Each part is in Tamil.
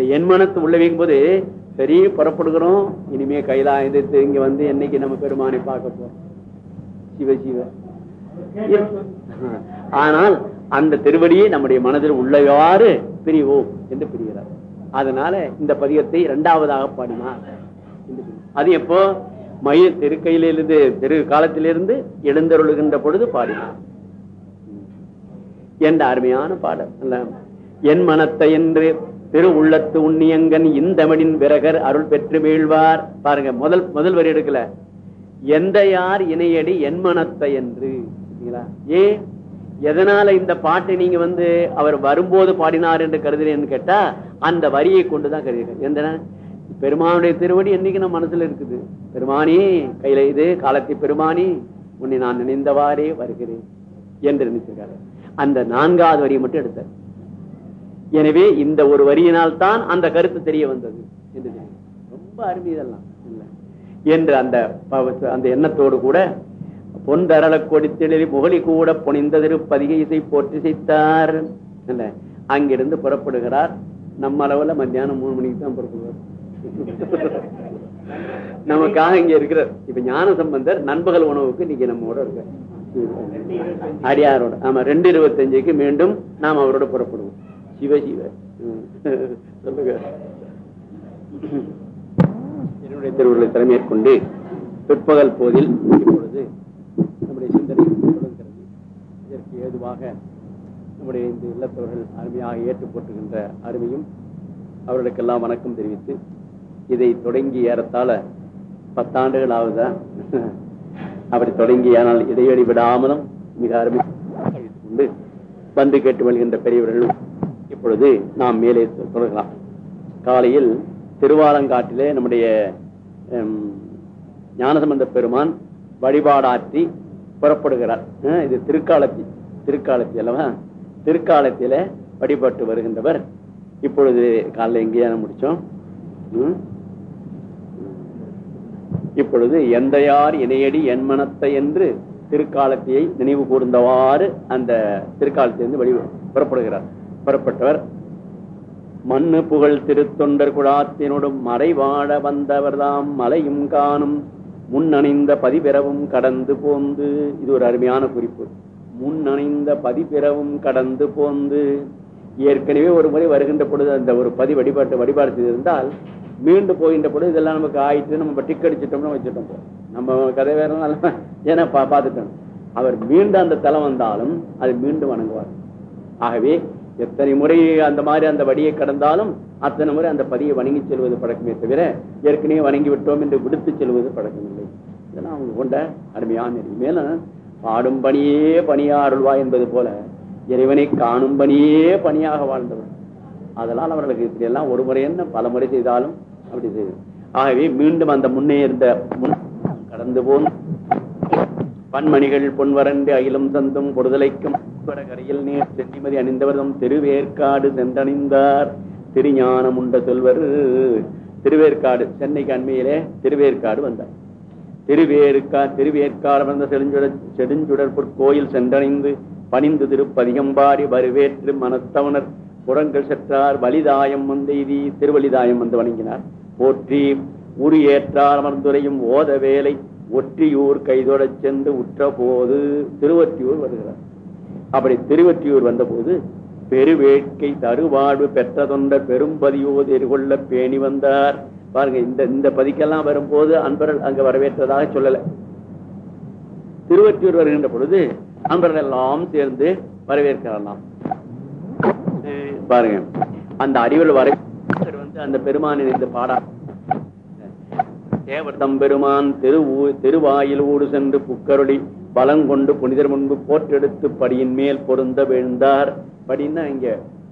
இந்த எண்மனத்து உள்ள வைக்கும் போது சரி புறப்படுகிறோம். இனிமே கையிலா இது இங்க வந்து என்னைக்கு நம்ம பெருமானை பார்க்க போறோம். சிவ சிவ. ஆனால் அந்த திருவடியை நம்முடைய மனதில் உள்ளவாறு பிரிவோம் என்று பிரிகிறார். அதனால இந்த பதிகத்தை இரண்டாவதாக பாடினார் அது எப்போ? மய திருக்கையிலிருந்து திரு காலத்திலிருந்து எழுந்தருளுகின்ற பொழுது பாடினார். என்ற அருமையான பாடல். என் மனத்தை என்று திரு உள்ளத்து உண்ணியங்கன் இந்தமனின் விறகர் அருள் பெற்று மீழ்வார் பாருங்க முதல் முதல் வரி எடுக்கல. எந்த யார் இணையடி என் மனத்தை என்று ஏன்? ஏ எதனால இந்த பாட்டை நீங்க வந்து அவர் வரும்போது பாடினார் என்று கருதுறேன்னு கேட்டா அந்த வரியை கொண்டுதான் கருதுகிறேன் எந்த பெருமானுடைய திருவடி என்னைக்கு நம்ம மனசுல இருக்குது? பெருமானி கையில இது காலத்தை பெருமானி உன்னை நான் நினைந்தவாறே வருகிறேன் என்று நினைச்சிருக்காரு அந்த நான்காவது வரியை மட்டும் எடுத்தார். எனவே இந்த ஒரு வரியினால் தான் அந்த கருத்து தெரிய வந்தது என்று. ரொம்ப அருமை இதெல்லாம். என்று அந்த அந்த எண்ணத்தோடு கூட பொன்தரள கொடித்தெழி முகலி கூட புனிந்த திருப்பதிகை இசை போற்றி செய்தார் அங்கிருந்து புறப்படுகிறார். நம்ம அளவுல மத்தியானம் மூணு மணிக்கு தான் புறப்படுவார். நமக்காக இங்க இருக்கிறார். இப்ப ஞான சம்பந்தர் நண்பகல் உணவுக்கு நீங்க நம்மோட இருக்க அடியாரோட. ஆமா ரெண்டு இருபத்தஞ்சுக்கு மீண்டும் நாம் அவரோட புறப்படுவோம். சிவ சிவ சொல்லுங்க. என்னுடைய திருவுருளை தலைமையேற்கொண்டு பிற்பகல் போதில் இப்பொழுது நம்முடைய சிந்தனை தொடர்கிறது. இதற்கு ஏதுவாக நம்முடைய இந்த இல்லத்தவர்கள் அருமையாக ஏற்று போட்டுகின்ற அருமையும் அவர்களுக்கெல்லாம் வணக்கம் தெரிவித்து இதை தொடங்கி ஏறத்தாழ பத்தாண்டுகள் ஆகுதா அப்படி தொடங்கி ஆனால் இடைவெளி விடாமலும் மிக அருமை. கொண்டு வந்து கேட்டு வருகின்ற பெரியவர்கள் இப்பொழுது நாம் மேலே தொடரலாம் காலையில் திருவாலங்காட்டிலே நம்முடைய ஞானசம்பந்த பெருமான் வழிபாடாற்றி புறப்படுகிறார். இது திருக்காலத்தி திருக்காலத்தி அல்லவா? திருக்காலத்தில வழிபட்டு வருகின்றவர். இப்பொழுது காலைல எங்கேயான முடிச்சோம்? இப்பொழுது இப்பொழுது எந்தையார் இணையடி என் மனத்தை என்று திருக்காலத்தியை நினைவு கூர்ந்தவாறு அந்த திருக்காலத்திலிருந்து வழி புறப்படுகிறார். புறப்பட்டவர். மண்ணு புகழ் திருத்தொண்டர் குழாத்தினோடும் மறைவாழ வந்தவர்தாம் மலையும் காணும். முன்னணிந்த பதிபிறவும் கடந்து போந்து. இது ஒரு அருமையான குறிப்பு. முன்னணிந்த பதிபிறவும் கடந்து போந்து. ஏற்கனவே ஒரு முறை வருகின்ற பொழுது அந்த ஒரு பதி வழிபாட்டு வழிபாடு செய்திருந்தால் மீண்டும் போகின்ற பொழுது இதெல்லாம் நமக்கு ஆயிட்டு நம்ம டிக் அடிச்சிட்டோம்னு வச்சுட்டோம் போ. நம்ம கதை வேற ஏன்னா பா பார்த்துட்டோம். அவர் மீண்டும் அந்த தலம் வந்தாலும் அது மீண்டும் வணங்குவார். ஆகவே எத்தனை முறை அந்த மாதிரி அந்த வடியை கடந்தாலும் அத்தனை முறை அந்த பதியை வணங்கி செல்வது பழக்கமே தவிர ஏற்கனவே வணங்கி விட்டோம் என்று விடுத்து செல்வது பழக்கமில்லை. இதெல்லாம் அவங்க கொண்ட அருமையான மேலும் பாடும் பணியே பணியா அருள்வா என்பது போல இறைவனை காணும் பணியே பணியாக வாழ்ந்தவர். அதனால் அவர்களுக்கு இப்படி எல்லாம் ஒரு முறை என்ன பல முறை செய்தாலும் அப்படி செய்து. ஆகவே மீண்டும் அந்த முன்னே இருந்த முன் கடந்து போன பன்மணிகள் பொன்வரண்டு அகிலும் தந்தும் பொடுதலைக்கும் கரையில் நீர் சென்னிமதி அணிந்தவரும் திருவேற்காடு சென்றணிந்தார். திருஞானம் உண்ட சொல்வர் திருவேற்காடு சென்னைக்கு அண்மையிலே திருவேற்காடு வந்தார். திருவேற்கா திருவேற்காடு வந்த செடுஞ்சுடர் செடுஞ்சுடர் கோயில் சென்றடைந்து பணிந்து திருப்பதிகம்பாடி வருவேற்று மனத்தவனர் புறங்கள் செற்றார். வலிதாயம் வந்தெய்தி திருவலிதாயம் வந்து வணங்கினார். போற்றி உரு ஏற்றார் அமர்ந்துரையும் ஓத வேலை ஒற்றியூர் கைதோட சென்று உற்ற போது திருவற்றியூர் வருகிறார். அப்படி திருவற்றியூர் வந்தபோது பெருவேட்கை தருவாழ்வு பெற்ற தொண்டர் பெரும்பதியோடு எதிர்கொள்ள பேணி வந்தார். பாருங்க இந்த இந்த பதிக்கெல்லாம் வரும்போது அன்பர்கள் அங்க வரவேற்றதாக சொல்லல. திருவற்றியூர் வருகின்ற பொழுது அன்பர்கள் எல்லாம் சேர்ந்து வரவேற்கலாம். பாருங்க அந்த அறிவில் வரை வந்து அந்த பெருமானின் இந்த பாடா தேவர்தம் பெருமான் திரு திருவாயில் ஊடு சென்று புக்கருளி பலம் கொண்டு புனிதர் முன்பு போற்றெடுத்து படியின் மேல் பொருந்த விழுந்தார். படின்னா இங்க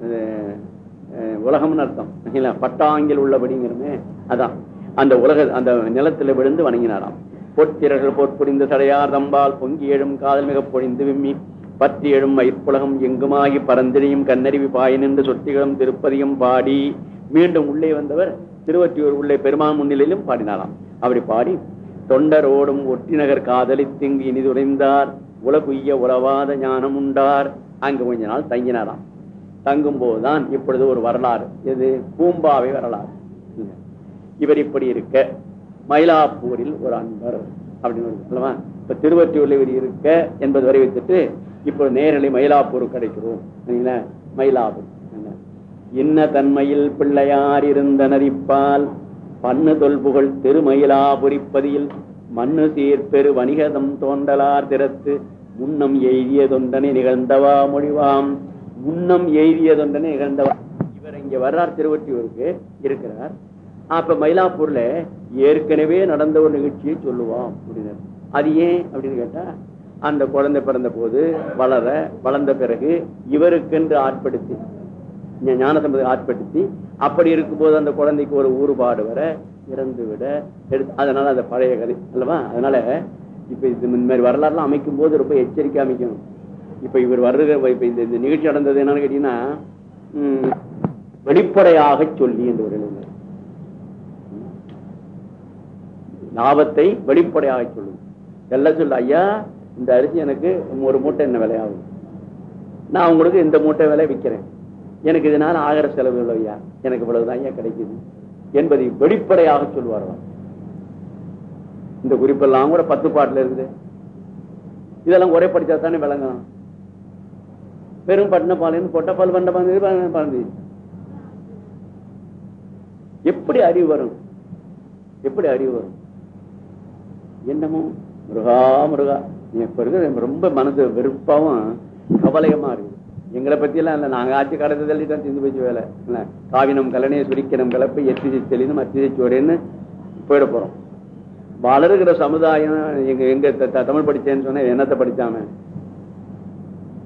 அஹ், உலகம்னு அர்த்தம். பட்டாங்கில் பட்டாங்கில் உள்ளபடிங்கிறமே அதான். அந்த உலக அந்த நிலத்துல விழுந்து வணங்கினாராம். பொற்திரர்கள் போற்புரிந்த சடையார் தம்பால் பொங்கி எழும் காதல் மிக பொழிந்து விம்மி. பற்றி எழும் வயிற்புலகம் எங்குமாகி பரந்திரியும் கண்ணறிவி பாய நின்று சொட்டிகளும் திருப்பதியும் பாடி. மீண்டும் உள்ளே வந்தவர் திருவற்றியூர் உள்ளே பெருமான் முன்னிலையிலும் பாடினாராம். அப்படி பாடி தொண்டரோடும் ஒற்றிநகர் காதலித்திங்கு இனிதுரைந்தார். உலகுய்ய உறவாத ஞானம் உண்டார். அங்கு கொஞ்ச நாள் தங்கினாராம். தங்கும் போதுதான் இப்பொழுது ஒரு வரலாறு. இது பூம்பாவை வரலாறு. இவர் இப்படி இருக்க மயிலாப்பூரில் ஒரு அன்பர் அப்படின்னு சொல்லவா இப்ப திருவற்றியூர்ல இவர் இருக்க என்பது வரை வைத்துட்டு இப்போ நேரலை மயிலாப்பூர் கிடைக்கிறோம். மயிலாபூர் மயிலாப்பூர். என்ன? இன்ன தன்மையில் பிள்ளையார் இருந்த நரிப்பால் பண்ணு தொல்புகழ் திருமயிலாபுரிப்பதியில் மண்ணு சீர்பெரு வணிகதம் தோண்டலார் திறத்து முன்னம் எய்திய தொண்டனை நிகழ்ந்தவா மொழிவாம். முன்னம் எய்திய தொண்டனை நிகழ்ந்தவா. இவர் இங்க வர்றார் திருவொட்டியூருக்கு இருக்கிறார். அப்ப மயிலாப்பூர்ல ஏற்கனவே நடந்த ஒரு நிகழ்ச்சியை சொல்லுவோம் அப்படின்னாரு அது ஏன் அப்படின்னு கேட்டா அந்த குழந்தை பிறந்த போது வளர வளர்ந்த பிறகு இவருக்கென்று ஆட்படுத்தி ஞானசம்பதை ஆட்படுத்தி அப்படி இருக்கும்போது அந்த குழந்தைக்கு ஒரு ஊறுபாடு வர இறந்து விட எடுத்து அதனால அந்த பழைய கதை அல்லவா? அதனால இப்ப இது இந்த மாதிரி வரலாறுலாம் அமைக்கும் போது ரொம்ப எச்சரிக்கை அமைக்கணும். இப்ப இவர் வர்ற இப்ப இந்த இந்த நிகழ்ச்சி நடந்தது என்னன்னு கேட்டீங்கன்னா வெளிப்படையாக சொல்லி என்று ஒரு எழுதினார் லாபத்தை வெளிப்படையாக சொல்லுங்க எல்லாம் சொல்லு ஐயா இந்த அரிசி எனக்கு ஒரு மூட்டை என்ன விலையாகும்? நான் உங்களுக்கு இந்த மூட்டை விலை விற்கிறேன் எனக்கு இதனால ஆகிற செலவு இல்லையா எனக்கு இவ்வளவுதான் ஐயா கிடைக்குது என்பதை வெளிப்படையாக சொல்லுவார்கள் இந்த குறிப்பெல்லாம் கூட பத்து பாட்டுல இருக்குது இதெல்லாம் ஒரே படிச்சா தானே விளங்கும். வெறும் பட்டின பாலின்னு போட்டா பல் பண்ட எப்படி அறிவு வரும்? எப்படி அறிவு வரும்? என்னமோ முருகா முருகா. நீ இப்ப இருக்கிற ரொம்ப மனது வெறுப்பாவும் கவலையமா இருக்கு? எங்களை பத்தி எல்லாம் இல்ல. நாங்க ஆட்சி கடத்தை தள்ளி சிந்து போச்சு வேலை. இல்ல காவினம் கலனே சுரிக்கணும் கலப்பு எத்திசை தெளினும் அத்திசை சோரேன்னு போயிட போறோம். வளருகிற சமுதாயம் எங்க எங்க த- தமிழ் படிச்சேன்னு சொன்ன என்னத்தை படிச்சாம?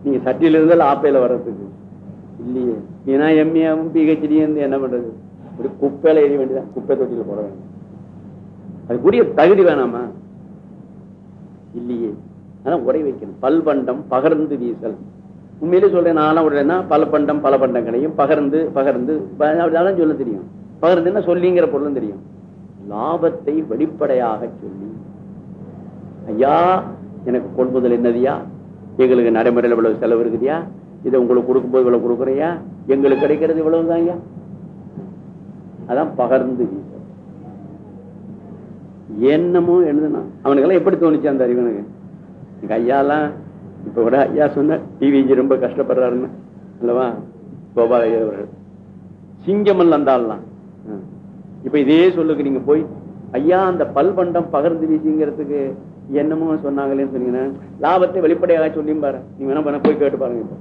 நீங்க சட்டியில இருந்தாலும் ஆப்பையில வர்றதுக்கு. இல்லையே. ஏன்னா எம்ஏவும் பிஹெச்டி இருந்து என்ன பண்றது? ஒரு குப்பையில எரிய வேண்டியதான் குப்பை தொட்டியில போட வேண்டியது. அதுக்குரிய தகுதி வேணாமா? இல்லையே. அதான் உரை வைக்கணும். பல்பண்டம் பகர்ந்து வீசல். உண்மையிலே சொல்றேன் நான் விடுறேன்னா பல பண்டம் பல பண்டங்களையும் பகர்ந்து பகர்ந்து ப- அப்படிதான் சொல்ல தெரியும். பகர்ந்துன்னா சொல்லிங்கிற பொருளும் தெரியும். லாபத்தை வெளிப்படையாக சொல்லி ஐயா எனக்கு கொள்முதல் என்னதுயா எங்களுக்கு நடைமுறையில் இவ்வளவு செலவு இருக்குதுயா இதை உங்களுக்கு கொடுக்கும்போது இவ்வளவு கொடுக்குறையா? எங்களுக்கு கிடைக்கிறது இவ்வளவுதான் ஐயா அதான் பகர்ந்து என்னமோ எழுதுனா அவனுக்கெல்லாம் எப்படி தோணுச்சு அந்த அறிவனுக்கு எங்க ஐயாலாம் இப்ப கூட ஐயா சொன்ன டிவிஜி ரொம்ப கஷ்டப்படுறாருன்னு அல்லவா? கோபால ஐயா அவர்கள் சிங்கமல் அந்தாலாம் இப்ப இதே சொல்லுக்கு நீங்க போய் ஐயா அந்த பல்பண்டம் பகர்ந்து வீசிங்கிறதுக்கு என்னமோ சொன்னாங்களேன்னு சொன்னீங்கன்னா லாபத்தை வெளிப்படையாக சொல்லியும் பாரு. நீங்க வேணா பண்ண போய் கேட்டு பாருங்க இப்ப.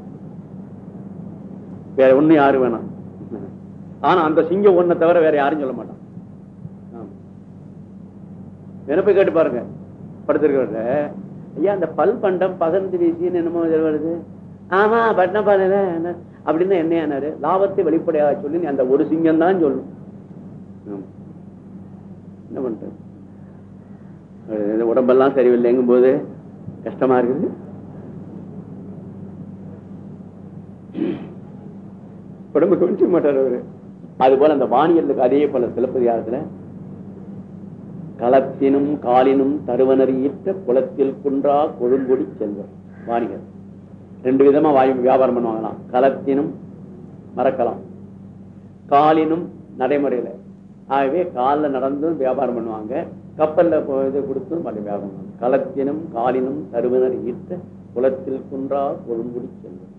வேற ஒண்ணு யாரு வேணாம். ஆனா அந்த சிங்கம் ஒன்ன தவிர வேற யாரும் சொல்ல மாட்டான். வேணா போய் கேட்டு பாருங்க. படுத்திருக்கிறத ஐயா அந்த பல் பண்டம் பகர்ந்து வீசின்னு என்னமோ இது வருது. ஆமா பட்ன பாதையில என்ன? அப்படின்னா என்னையானாரு லாபத்தை வெளிப்படையாக சொல்லி அந்த ஒரு சிங்கம் தான் சொல்லும் என்ன பண்றது? உடம்பெல்லாம் சரியில்லைங்கும் போது கஷ்டமா இருக்குது? உடம்பு கவனிக்க மாட்டார் அவரு. அது போல அந்த வானியலுக்கு அதே போல சிலப்பதிகாரத்துல களத்தினும் காலினும் தருவனர் குளத்தில் குன்றா கொழுங்குடி செல்வர். வாணிகர். ரெண்டு விதமா வாயு வியாபாரம் பண்ணுவாங்களாம். களத்தினும் மறக்கலாம். காலினும் நடைமுறையில. ஆகவே காலில் நடந்தும் வியாபாரம் பண்ணுவாங்க. கப்பல்ல இதை இது கொடுத்தும் பண்ணி வியாபாரம் பண்ணுவாங்க. களத்தினும் காலினும் தருவனர் ஈர்த்த குளத்தில் குன்றா கொழும்புடி செல்வர்.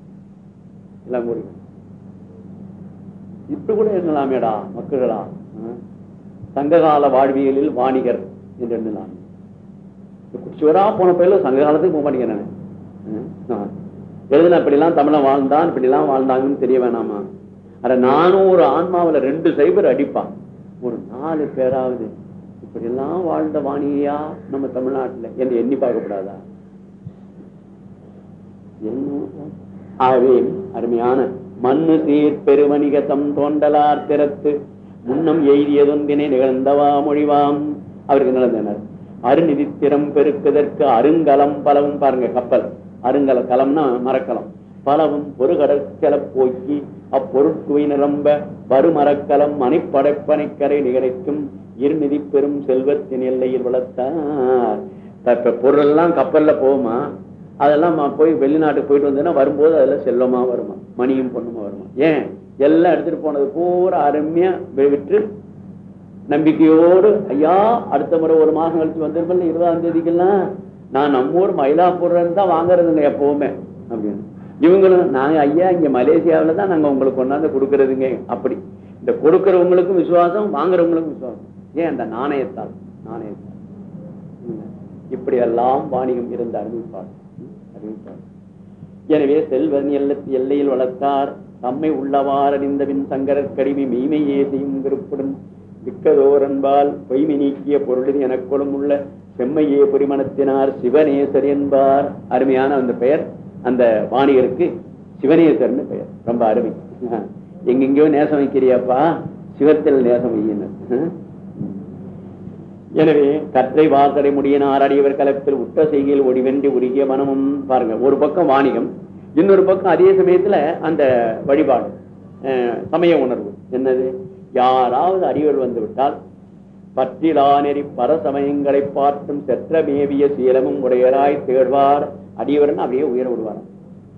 எல்லாம் கூறி இப்படி கூட இருக்கலாமேடா மக்களா. சங்ககால வாழ்வியலில் வாணிகர் என்று எண்ணலாம் சிவரா போன பயில சங்க காலத்துக்கு போக மாட்டேங்கிறேன். நானு. எழுதுன இப்படிலாம் தமிழன் வாழ்ந்தான் இப்படிலாம் வாழ்ந்தாங்கன்னு தெரிய வேணாமா? அட நானும் ஒரு ஆன்மாவுல ரெண்டு சைபர் அடிப்பான். ஒரு நாலு பேராவது இப்படி எல்லாம் வாழ்ந்த வாணியா நம்ம தமிழ்நாட்டுல என்று எண்ணி பார்க்கக்கூடாதா என்ன ஆகவே அருமையான மண்ணு சீர் பெருமணிகம் தோண்டலார் திறத்து முன்னம் எய்தியதொன்பினை நிகழ்ந்தவா மொழிவாம். அவருக்கு நடந்தனர் அருநிதித்திறம் பெருக்குதற்கு அருங்கலம் பலவும் பாருங்க கப்பல். அருங்கல கலம்னா மரக்கலம். பலவும் பொறுகடற்கல போக்கி அப்பொருட்குவை நிரம்ப வருமரக்கலம் மணிப்படைப்பனைக்கரை நிகழ்க்கும் இருநிதி பெரும் செல்வத்தின் எல்லையில் வளர்த்தார். இப்ப பொருள் எல்லாம் கப்பல்ல போகுமா? அதெல்லாம் போய் வெளிநாட்டுக்கு போயிட்டு வந்தேன்னா வரும்போது அதெல்லாம் செல்வமா வருமா? மணியும் பொண்ணுமா வருமா? ஏன்? எல்லாம் எடுத்துட்டு போனது பூரா அருமையா விட்டு விற்று நம்பிக்கையோடு ஐயா அடுத்த முறை ஒரு மாசம் கழிச்சு வந்திருப்பேன் இருபதாம் தேதிக்கெல்லாம். நான் நம்ம ஊர் மயிலாப்பூர்ல தான் வாங்குறதுங்க எப்பவுமே அப்படின்னு. இவங்களும் நாங்க ஐயா இங்க மலேசியாவில தான் நாங்க உங்களுக்கு கொண்டாந்து கொடுக்கறதுங்க அப்படி. இந்த கொடுக்கறவங்களுக்கும் விசுவாசம் வாங்குறவங்களுக்கும் விசுவாசம். ஏன் அந்த நாணயத்தால்? நாணயத்தால். இப்படி எல்லாம் வாணிகம் இருந்த அறிவிப்பார் அறிவிப்பார் எனவே செல்வன் எல்ல எல்லையில் வளர்த்தார். தம்மை உள்ளவாறு அறிந்தவின் சங்கரர் கருவி மெய்மையே செய்யும் விருப்புடன் மிக்கதோரன்பால் பொய்மை நீக்கிய பொருளில் எனக்குளும் உள்ள செம்மையே பொறிமணத்தினார் சிவநேசர் என்பார். அருமையான அந்த பெயர். அந்த வாணிகருக்கு சிவநேசர்னு பெயர். ரொம்ப அருமை. எங்கெங்கயோ நேசம் வைக்கிறியாப்பா? சிவத்தில் நேசம் வையினர் எனவே கற்றை வாசடை முடியினார் அடியவர் கலப்பில் உட்ட செய்கையில் ஒடிவென்றி உருகிய மனமும் பாருங்க ஒரு பக்கம் வாணிகம் இன்னொரு பக்கம் அதே சமயத்துல அந்த வழிபாடு அஹ், சமய உணர்வு. என்னது? யாராவது அறிவல் வந்து விட்டால் பற்றிலா நெறி பரசமயங்களை பார்த்தும் செற்ற மேவிய சீலமும் உடையராய் தேடுவார். அடியவர்னு அப்படியே உயர விடுவார்.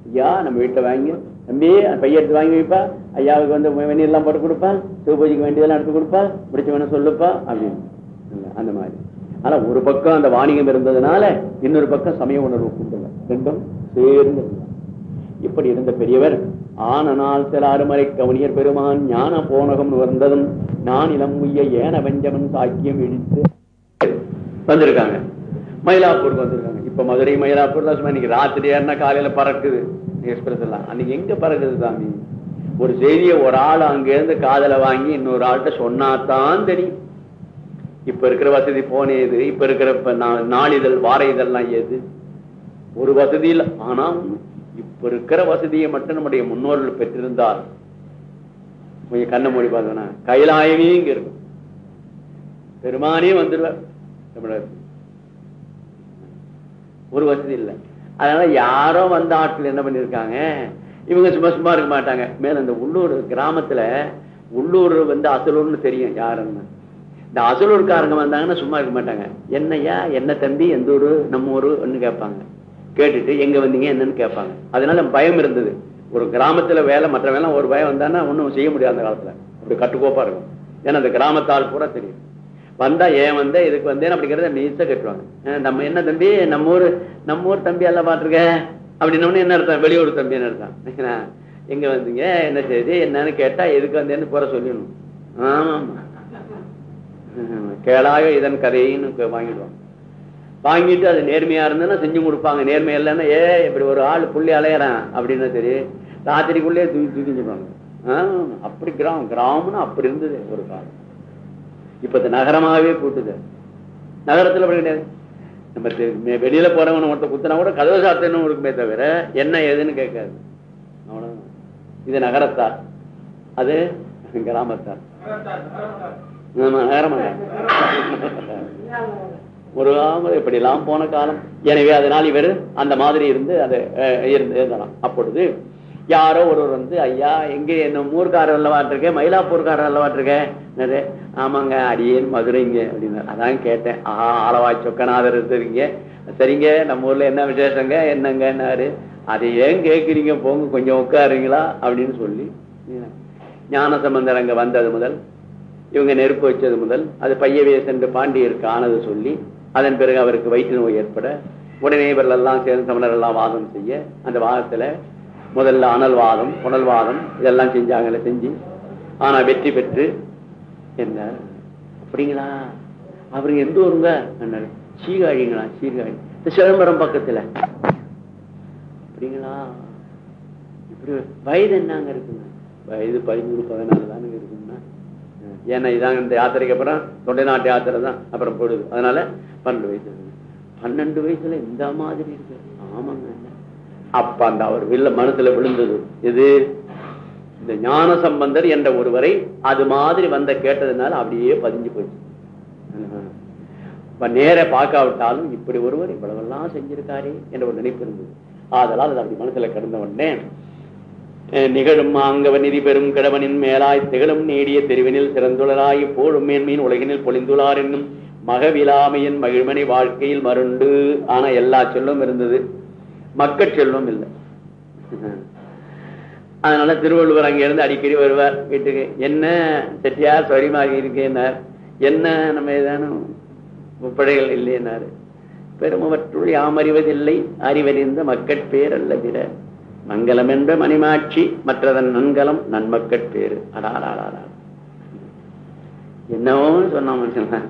ஐயா நம்ம வீட்டில் வாங்கி தம்பி பையெடுத்து வாங்கி வைப்பா. ஐயாவுக்கு வந்து வெந்நீர் போட்டு கொடுப்பா. சிவபூஜைக்கு வேண்டியதெல்லாம் எடுத்து கொடுப்பா. பிடிச்ச வேணும் சொல்லுப்பா அப்படின்னு. அந்த மாதிரி. ஆனா ஒரு பக்கம் அந்த வாணிகம் இருந்ததுனால இன்னொரு பக்கம் சமய உணர்வு கொண்டுள்ள ரெண்டும் சேர்ந்து இப்படி இருந்த பெரியவர் ஆனனால் சில அருமறை கவனியர் பெருமான் ஞான போனகம் வந்ததும் நான் இளம் உய்ய ஏன வெஞ்சமன் சாக்கியம் இழித்து வந்திருக்காங்க. மயிலாப்பூருக்கு வந்திருக்காங்க. இப்ப மதுரை மயிலாப்பூர்ல சும்மா இன்னைக்கு ராத்திரி ஏறினா காலையில பறக்குது? எக்ஸ்பிரஸ் எல்லாம். அன்னைக்கு எங்க பறக்குது சாமி? ஒரு செய்தியை ஒரு ஆள் அங்க இருந்து வாங்கி இன்னொரு ஆள்கிட்ட சொன்னாதான் தெரியும். இப்ப இருக்கிற வசதி போனே இது. இப்ப இருக்கிற நாளிதழ் வார இதெல்லாம் ஏது ஒரு வசதி இல்ல. ஆனா இருக்கிற வசதியை மட்டும் நம்முடைய முன்னோர்கள் பெற்றிருந்தால் கொஞ்சம் கண்ணை மூடி பார்த்தோம்னா கைலாயமே இங்க இருக்கும். பெருமானே வந்துடுவார். தமிழருக்கு ஒரு வசதி இல்லை. அதனால யாரோ வந்த ஆட்கள் என்ன பண்ணிருக்காங்க? இவங்க சும்மா சும்மா இருக்க மாட்டாங்க. மேல இந்த உள்ளூர் கிராமத்துல உள்ளூர் வந்து அசலூர்னு தெரியும் யாருன்னு. இந்த அசலூர்காரங்க வந்தாங்கன்னா சும்மா இருக்க மாட்டாங்க. என்னையா என்ன தம்பி எந்த ஊரு நம்ம ஊருன்னு கேட்பாங்க. கேட்டுட்டு எங்க வந்தீங்க என்னன்னு கேட்பாங்க. அதனால பயம் இருந்தது. ஒரு கிராமத்துல வேலை மற்ற வேலை ஒரு பயம் வந்தான்னா ஒன்றும் செய்ய முடியாது அந்த காலத்துல. அப்படி கட்டுக்கோப்பா இருக்கும். ஏன்னா அந்த கிராமத்தால் பூரா தெரியும். வந்தா ஏன் வந்த இதுக்கு வந்தேன் அப்படிங்கறத நீச்சா கட்டுவாங்க நம்ம என்ன தம்பி நம்ம ஊர் நம்ம ஊர் தம்பி எல்லாம் பாத்துருக்க? அப்படின்னு என்ன அர்த்தம்? வெளியூர் தம்பி அர்த்தம்? எடுத்தான் எங்க வந்தீங்க என்ன செய்தி என்னன்னு கேட்டா எதுக்கு வந்தேன்னு பூரா சொல்லிடணும். ஆமா கேளாக இதன் கதைன்னு வாங்கிடுவாங்க. வாங்கிட்டு அது நேர்மையா இருந்ததுன்னா செஞ்சு கொடுப்பாங்க. நேர்மை இல்லைன்னா ஏ இப்படி ஒரு ஆள் புள்ளி அலையறான். அப்படின்னா சரி ராத்திரிக்குள்ளே தூக்கி தூக்கி ஆஹ் அப்படி கிராமம் கிராமம்னு அப்படி இருந்தது ஒரு காலம். இப்ப இது நகரமாவே கூட்டுது. நகரத்துல அப்படி கிடையாது. நம்ம வெளியில போறவன ஒருத்த குத்தினா கூட கதவு சாத்தணும் இருக்குமே தவிர என்ன ஏதுன்னு கேட்காது. அவ்வளவுதான். இது நகரத்தார். அது கிராமத்தார். ஆமா நகரமா ஒரு இப்படிலாம் போன காலம். எனவே அதனால் இவர் அந்த மாதிரி இருந்து அதை அஹ், இருந்து இருந்தாராம் அப்பொழுது யாரோ ஒருவர் வந்து ஐயா எங்க என்ன ஊர்க்காரர் அல்லவாட்டிருக்கேன் மயிலாப்பூர்காரர் அல்லவாட்டிருக்கேன் என்னது ஆமாங்க அடியேன் மதுரைங்க. அப்படின்னு. அதான் கேட்டேன். ஆஹா ஆளவாய் சொக்கநாதர் இருக்கிறீங்க சரிங்க நம்ம ஊர்ல என்ன விசேஷங்க? என்னங்கன்னாரு அதை ஏன் கேட்குறீங்க? போங்க கொஞ்சம் உட்காருங்களா? அப்படின்னு சொல்லி ஞான சம்பந்தர் அங்க வந்தது முதல் இவங்க நெருப்பு வச்சது முதல் அது பையவே சென்று பாண்டியருக்கு ஆனது சொல்லி அதன் பிறகு அவருக்கு வயிற்று நோய் ஏற்பட உடனே இவர்களெல்லாம் சேர்ந்து தமிழர் எல்லாம் வாதம் செய்ய அந்த வாதத்துல முதல்ல அனல் புனல்வாதம் இதெல்லாம் செஞ்சாங்கல்ல செஞ்சு ஆனா வெற்றி பெற்று என்ன? அப்படிங்களா? அவரு எந்த ஊருங்க? சீகாழிங்களா சீர்காழி. இந்த சிதம்பரம் பக்கத்துல. அப்படிங்களா? இப்படி வயது என்னங்க இருக்குங்க? வயது பதிமூணு பதினாலு தானுங்க இருக்கு. ஏன்னா இதான் இந்த யாத்திரைக்கு அப்புறம் தொண்டை நாட்டு யாத்திரை தான் அப்புறம் போடுது. அதனால பன்னெண்டு வயசு. பன்னெண்டு வயசுல இந்த மாதிரி இருக்கு. ஆமாங்க. அப்ப அந்த அவர் வில்ல மனசுல விழுந்தது. இது இந்த ஞான சம்பந்தர் என்ற ஒருவரை அது மாதிரி வந்த கேட்டதுனால அப்படியே பதிஞ்சு போச்சு. இப்ப நேர பார்க்காவிட்டாலும் இப்படி ஒருவர் இவ்வளவெல்லாம் செஞ்சிருக்காரே என்ற ஒரு நினைப்பு இருந்தது. ஆதலால் அது அப்படி மனசுல கடந்த உடனே நிகழும் ஆங்கவ நிதி பெறும் கிழவனின் மேலாய் திகழும் நீடிய தெருவினில் சிறந்துளராய் போழும் மேன்மையின் உலகினில் பொழிந்துளார் என்னும் மகவிலாமையின் மகிழ்மணி வாழ்க்கையில் மருண்டு ஆனா எல்லா செல்லும் இருந்தது. மக்கள் செல்வம் இல்லை. அதனால திருவள்ளுவர் அங்கிருந்து அடிக்கடி வருவார் வீட்டுக்கு. என்ன செட்டியார் சௌரியமாக இருக்கேன்னார். என்ன நம்ம ஏதானும் பிழைகள் இல்லைன்னாரு. பெருமவற்றுள் யாம் அறிவதில்லை அறிவறிந்த மக்கள் பேர் அல்ல பிற. மங்களம் என்ப மணிமாட்சி மற்றதன் நன்கலம் நன்மக்கட் பேரு அடாடாடா என்னவோ சொன்ன மனுஷன்.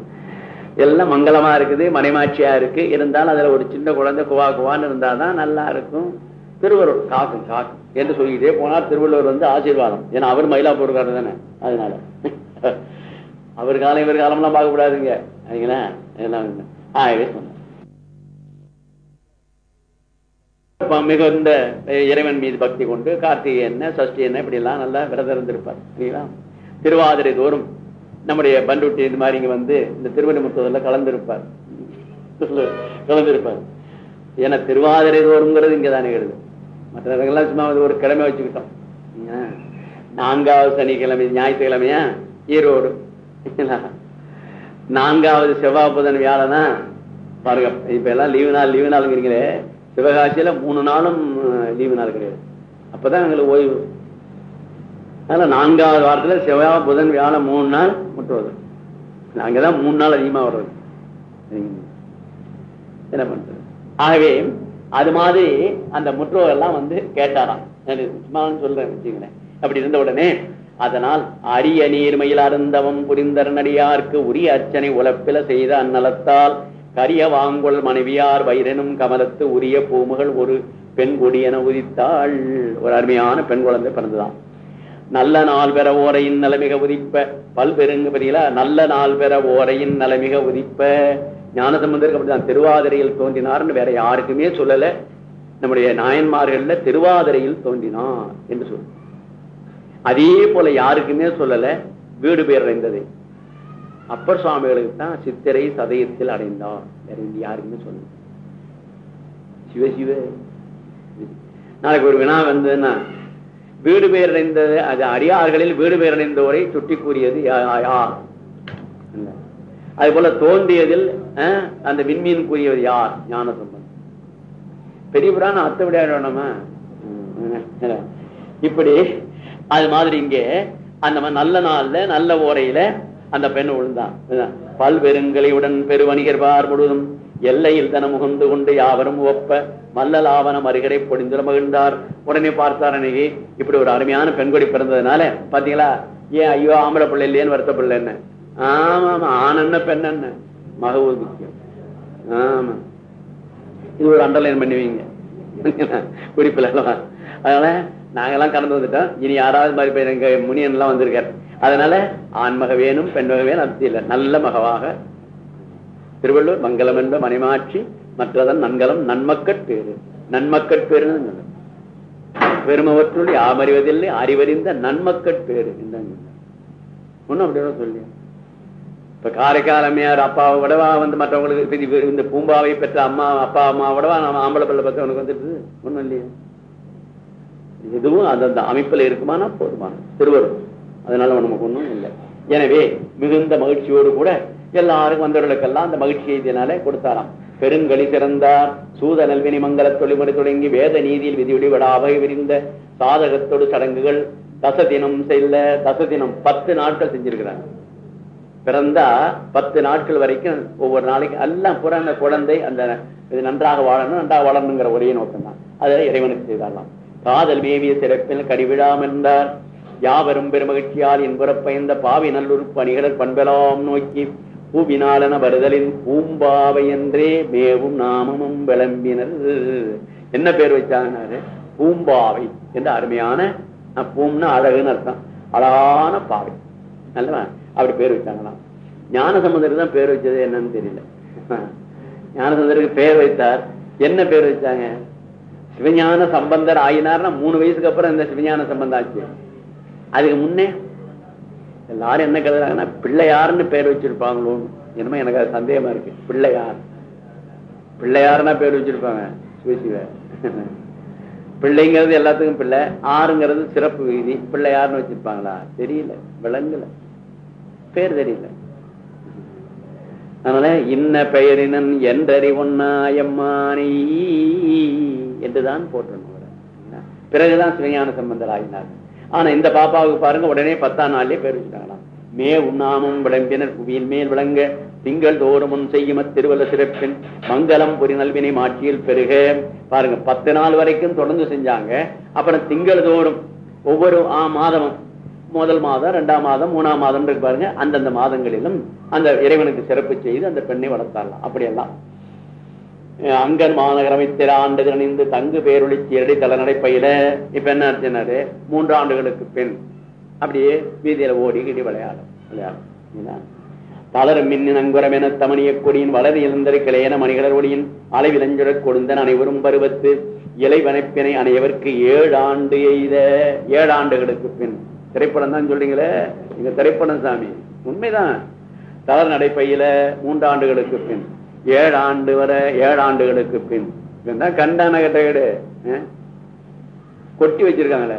எல்லாம் மங்களமா இருக்குது மனைமாட்சியா இருக்கு. இருந்தாலும் அதுல ஒரு சின்ன குழந்தை குவா குவான்னு இருந்தாதான் நல்லா இருக்கும். திருவள்ளுவர் காக்கும் காக்கும் என்று சொல்லிக்கிட்டே போனார் திருவள்ளுவர் வந்து ஆசீர்வாதம். ஏன்னா அவர் மயிலாப்பூர்காரர் தானே. அதனால. அவர் காலம் இவர் காலம்லாம் பார்க்க கூடாதுங்க சரிங்களா எல்லாம் ஆகவே சொன்னார். மிகுந்த இறைவன் மீது பக்தி கொண்டு கார்த்திகை என்ன சஷ்டி என்ன இப்படி எல்லாம் நல்லா விரதம் இருந்திருப்பார் சரிங்களா திருவாதிரை தோறும் நம்முடைய பண்டுட்டி இந்த மாதிரி இங்க வந்து இந்த திருவண்ணமுத்தூர்ல கலந்திருப்பார். கலந்திருப்பார். ஏன்னா திருவாதிரை தோறும்ங்கிறது இங்கதானே எழுது. மற்ற இடங்கள்லாம் சும்மா ஒரு கிழமை வச்சுக்கிட்டோம். நான்காவது சனிக்கிழமை ஞாயிற்றுக்கிழமையா? ஈரோடு. நான்காவது செவ்வாய் புதன் வியாழனா? பாருங்க இப்ப எல்லாம் லீவு நாள் லீவு நாளுங்கிறீங்களே. சிவகாசியில மூணு நாளும் லீவு நாள் கிடையாது. அப்பதான் எங்களுக்கு ஓய்வு. அதனால நான்காவது வாரத்துல சிவா புதன் வியாழன் மூணு நாள் முட்டுவது தான் மூணு நாள் அதிகமா வர்றது. என்ன பண்றது? ஆகவே அது மாதிரி அந்த முற்றோரெல்லாம் வந்து கேட்டாராம். சும்மா சொல்றேன் வச்சுங்களேன் அப்படி இருந்த உடனே அதனால் அரிய நீர்மையில் அருந்தவம் புரிந்தர் நடிகார்க்கு உரிய அர்ச்சனை உழப்பில செய்த அந்நலத்தால் கரிய வாங்கொள் மனைவியார் வைரனும் கமலத்து உரிய பூமுகள் ஒரு பெண் கொடி என உதித்தாள். ஒரு அருமையான பெண் குழந்தை பிறந்துதான் நல்ல நாள் பெற ஓரையின் நிலைமிக உதிப்ப. பல்பெருங்க பெரியல நல்ல நாள் பெற ஓரையின் நிலைமிக உதிப்ப. ஞானசம்பந்தருக்கு அப்படிதான் திருவாதிரையில் தோன்றினார்னு வேற யாருக்குமே சொல்லல. நம்முடைய நாயன்மார்கள்ல திருவாதிரையில் தோன்றினார் என்று சொல்லு. அதே போல யாருக்குமே சொல்லல. வீடு பேர் அடைந்தது அப்பர் சுவாமிகளுக்கு தான் சித்திரை சதயத்தில் அடைந்தார் வேற யாருக்குமே சொல்ல சிவ சிவ. நாளைக்கு ஒரு வினா வந்ததுன்னா வீடு பேர் அடைந்தது அது அடியார்களில் வீடு பேர் அடைந்தோரை சுட்டி கூறியது யார் அது போல தோன்றியதில் அந்த விண்மீன் கூறியது யார்? ஞான சம்பந்தம் பெரிய அத்தை அத்த விடையாடணுமா இப்படி அது மாதிரி இங்கே அந்த நல்ல நாள்ல நல்ல ஓரையில அந்த பெண் விழுந்தான் பல்பெருங்களையுடன் பெருவணிகர் பார் முழுதும் எல்லையில் தன முகந்து கொண்டு யாவரும் ஒப்ப மல்லல் ஆவணம் அருகடை பொடிந்துல மகிழ்ந்தார். உடனே பார்த்தார் அன்னைக்கு இப்படி ஒரு அருமையான பெண்கொடி பிறந்ததுனால பாத்தீங்களா? ஏன் ஐயோ ஆம்பளை பிள்ளை இல்லையேன்னு வருத்த பிள்ளை என்ன? ஆமா ஆமா ஆண் என்ன பெண் என்ன? மகவூர் முக்கியம் ஆமா. இது ஒரு அண்டர்லைன் பண்ணுவீங்க. குறிப்பில் அதனால நாங்கெல்லாம் கடந்து வந்துட்டோம். இனி யாராவது மாதிரி எங்க முனியன் எல்லாம் வந்திருக்காரு. அதனால ஆண்மக வேணும் பெண்மக வேணும் அது இல்லை. நல்ல மகவாக திருவள்ளூர் மங்களம் என்ப மணிமாட்சி மற்றதன் நன்கலம் நன்மக்கட் பேரு. நன்மக்கட் பெருமவற்றுள் யாமறிவதில்லை அறிவறிந்த நன்மக்கட் பேரு ஒன்னும் அப்படியே சொல்லி இப்ப காரைக்கால் அம்மையார் அப்பாவை விடவா வந்து மற்றவங்களுக்கு இந்த பூம்பாவை பெற்ற அம்மா அப்பா அம்மா விடவா நம்ம ஆம்பளை பிள்ளை பத்தி அவனுக்கு வந்துட்டு ஒண்ணும் இல்லையா. எதுவும் அந்த அமைப்புல இருக்குமானா போதுமான திருவருள் அதனால நமக்கு ஒண்ணும் இல்லை. எனவே மிகுந்த மகிழ்ச்சியோடு கூட எல்லாரும் வந்தவர்களுக்கெல்லாம் அந்த மகிழ்ச்சி செய்தினாலே கொடுத்தாராம். பெருங்கலி சிறந்தார். சூத நல்வினி மங்கள தொழில்முறை தொடங்கி வேத நீதியில் விதிவிடி விடாவை விரிந்த சாதகத்தோடு சடங்குகள் தசதினம் செய்யல தசதினம் பத்து நாட்கள் செஞ்சிருக்கிறாங்க பிறந்தா பத்து நாட்கள் வரைக்கும் ஒவ்வொரு நாளைக்கு எல்லாம் புறந்த குழந்தை அந்த இது நன்றாக வாழணும் நன்றாக வாழணுங்கிற ஒரே நோக்கம் தான் அதில் இறைவனுக்கு செய்தாரலாம். காதல் மேவிய சிறப்பில் கடிவிழாம் இருந்தார் யாவரும் பெருமகிழ்ச்சியால் இன்புறப்பயந்த பாவி நல்லுறுப்பு அணிகளர் பண்பெலாம் நோக்கி பூவினாலன வருதலின் பூம்பாவை என்றே மேவும் நாமமும் விளம்பினர். என்ன பேர் வச்சாங்கன்னாரு பூம்பாவை என்ற அருமையான பூம்னா அழகுன்னு அர்த்தம். அழகான பாவை. நல்லவா அப்படி பேர் வச்சாங்களாம் ஞானசம்பந்தருக்கு தான் பேர் வச்சது என்னன்னு தெரியல. ஞானசமுதருக்கு பேர் வைத்தார். என்ன பேர் வச்சாங்க சிவஞான சம்பந்தர் ஆயினார்னா மூணு வயசுக்கு அப்புறம் இந்த சிவஞான சம்பந்தம் ஆச்சு. அதுக்கு முன்னே எல்லாரும் என்ன கருதுறாங்கன்னா பிள்ளையாருன்னு பேர் வச்சிருப்பாங்களோன்னு என்னமோ எனக்கு அது சந்தேகமா இருக்கு. பிள்ளையார். பிள்ளையாருன்னா பேர் வச்சிருப்பாங்க சிவசிவ பிள்ளைங்கிறது எல்லாத்துக்கும் பிள்ளை ஆறுங்கிறது சிறப்பு விதி பிள்ளையாருன்னு வச்சிருப்பாங்களா? தெரியல விலங்குல பேர் தெரியல. அதனால இன்ன பெயரினன் என்றறி ஒன்னாயம்மானி என்றுதான் போற்றணும் பிறகுதான் சிவஞான சம்பந்தர் ஆகினார்கள் ஆனா இந்த பாப்பாவுக்கு பாருங்க உடனே பத்தாம் நாள்லயே பேர் வச்சுட்டாங்களாம். மே உண்ணாமும் விளம்பினர் புவியின் மேல் விளங்க திங்கள் தோறுமுன் செய்யும் திருவள்ள சிறப்பின் மங்களம் பொறி நல்வினை மாட்சியில் பெருக. பாருங்க பத்து நாள் வரைக்கும் தொடர்ந்து செஞ்சாங்க. அப்புறம் திங்கள் தோறும் ஒவ்வொரு மாதமும் முதல் மாதம் இரண்டாம் மாதம் மூணாம் மாதம் இருக்கு பாருங்க அந்தந்த மாதங்களிலும் அந்த இறைவனுக்கு சிறப்பு செய்து அந்த பெண்ணை வளர்த்தாரலாம் அப்படியெல்லாம். அங்கன் மாநகரமை திற ஆண்டு அணிந்து தங்கு பேரொழி சீரடி தலநடை பயில இப்ப என்ன ஆச்சுனாரு மூன்று ஆண்டுகளுக்கு பெண் அப்படியே வீதியில ஓடி கிடி விளையாடும். விளையாடும். தளர் தளரும் மின்னின் அங்குரம் என தமணிய கொடியின் வலது இழந்தரு கிளையன மணிகளர் ஒளியின் அளவிலஞ்சுடக் கொடுந்தன் அனைவரும் பருவத்து. இலை வனைப்பினை அனைவருக்கு ஏழு ஆண்டு எய்த. ஏழு ஆண்டுகளுக்கு பின். திரைப்படம் தான் சொல்றீங்களே? நீங்க திரைப்படம் சாமி. உண்மைதான். தளர் நடைப்பையில மூன்று ஆண்டுகளுக்கு பின். ஏழு ஆண்டு வர ஏழு ஆண்டுகளுக்கு பின். இவன்தான் கண்டான கட்டகடு. கொட்டி வச்சிருக்காங்களே.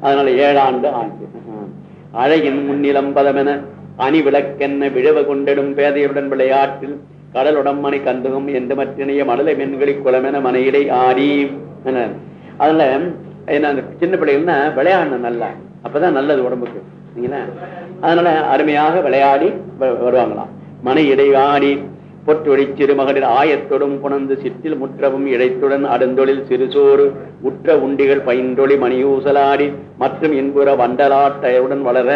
அதனால ஏழாண்டு ஆண்டு. அழகின் முன்னிலம் பதமென அணி விளக்கென்ன விழவ கொண்டிடும் பேதையுடன் விளையாட்டில் கடலுடம்மணி கந்தகம் என்று மற்றினைய மடலை மென்களி குளமென மனையிடை ஆடி என்ன? அதுல என்ன அந்த சின்ன பிள்ளைகள்னா விளையாடணும் நல்லா. அப்பதான் நல்லது உடம்புக்கு. அதனால அருமையாக விளையாடி வ- வருவாங்களாம். மன இடை பொற்றொழி சிறுமகளிர் ஆயத்தொடும் புணந்து சிற்றில் முற்றவும் இடைத்துடன் அடுந்தொழில் சிறுசோறு உற்ற உண்டிகள் பைந்தொழி மணியூசலாடி மற்றும் இன்புற வண்டலாட்டையுடன் வளர.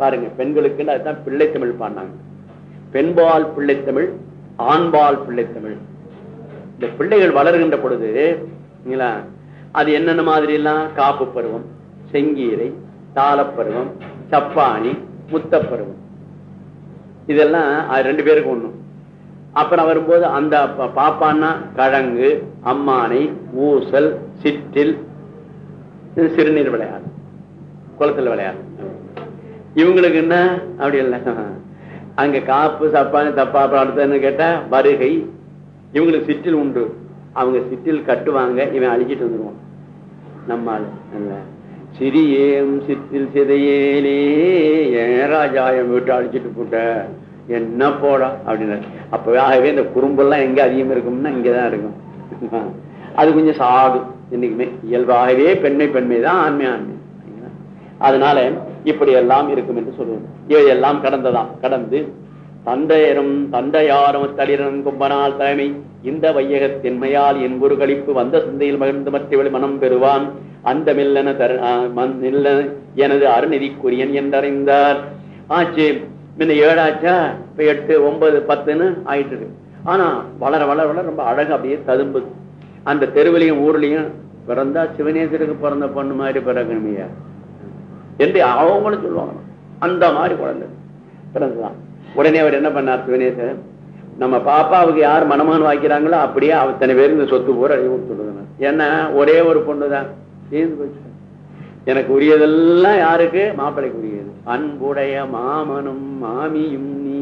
பாருங்க பெண்களுக்கு அதுதான் பிள்ளைத்தமிழ் பாடினாங்க பெண்பால் பிள்ளைத்தமிழ் ஆண்பால் பிள்ளைத்தமிழ். இந்த பிள்ளைகள் வளர்கின்ற பொழுது அது என்னென்ன மாதிரி எல்லாம் காப்பு பருவம் செங்கீரை தாளப்பருவம் சப்பானி முத்தப்பருவம் இதெல்லாம் ரெண்டு பேருக்கு ஒண்ணும். அப்புறம் வரும்போது அந்த பாப்பான்னா கழங்கு அம்மானை ஊசல் சிற்றில் சிறுநீர் விளையாடு குளத்துல விளையாடு. இவங்களுக்கு என்ன? அப்படி இல்லை. அங்க காப்பு சப்பானு தப்பா அப்புறம் அடுத்ததுன்னு கேட்டா வருகை. இவங்களுக்கு சிற்றில் உண்டு. அவங்க சிற்றில் கட்டுவாங்க இவன் அழிச்சிட்டு வந்துருவான். நம்மால் இல்லை. சிறியேம் சிற்றில் சிதையேலே ஏன் என் விட்டு அழிச்சிட்டு போட்ட? என்ன போடா? அப்படின்னு. அப்பவே ஆகவே இந்த குறும்பெல்லாம் எங்க அதிகம் இருக்கும்னா இங்கதான் இருக்கும். அது கொஞ்சம் சாது என்னைக்குமே இயல்பாகவே பெண்மை பெண்மை தான் ஆண்மை ஆண்மை. அதனால இப்படி எல்லாம் இருக்கும் என்று சொல்லுவோம். இவையெல்லாம் கடந்ததான் கடந்து தந்தையரும் தந்தையாரும் தளிரன் கும்பனால் தலைமை இந்த வையகத்தின்மையால் என் குரு கழிப்பு வந்த சிந்தையில் மகிழ்ந்து மற்றவள் மனம் பெறுவான். அந்த மில்லன தரு எனது அருநிதிக்குரியன் என்றறிந்தார். ஆச்சு முன்ன ஏழாச்சா? இப்ப எட்டு ஒன்பது பத்துன்னு ஆயிட்டு இருக்கு ஆனா வளர வளர வளர ரொம்ப அழகு அப்படியே ததும்புது. அந்த தெருவிலையும் ஊர்லயும் பிறந்தா சிவனேசருக்கு பிறந்த பொண்ணு மாதிரி பிறகுமையா என்று அவங்களும் சொல்லுவாங்க. அந்த மாதிரி குழந்தை. பிறந்துதான். உடனே அவர் என்ன பண்ணார் சிவனேசன் நம்ம பாப்பாவுக்கு யார் மனமான வாய்க்கிறாங்களோ அப்படியே அத்தனை பேர் இந்த சொத்து பூரா எழுதி கொடுத்துடுங்க ஏன்னா ஒரே ஒரு பொண்ணு தான் போச்சு. எனக்கு உரியதெல்லாம் யாருக்கு? மாப்பிள்ளைக்கு உரியது. அன்புடைய மாமனும் மாமியும் நீ.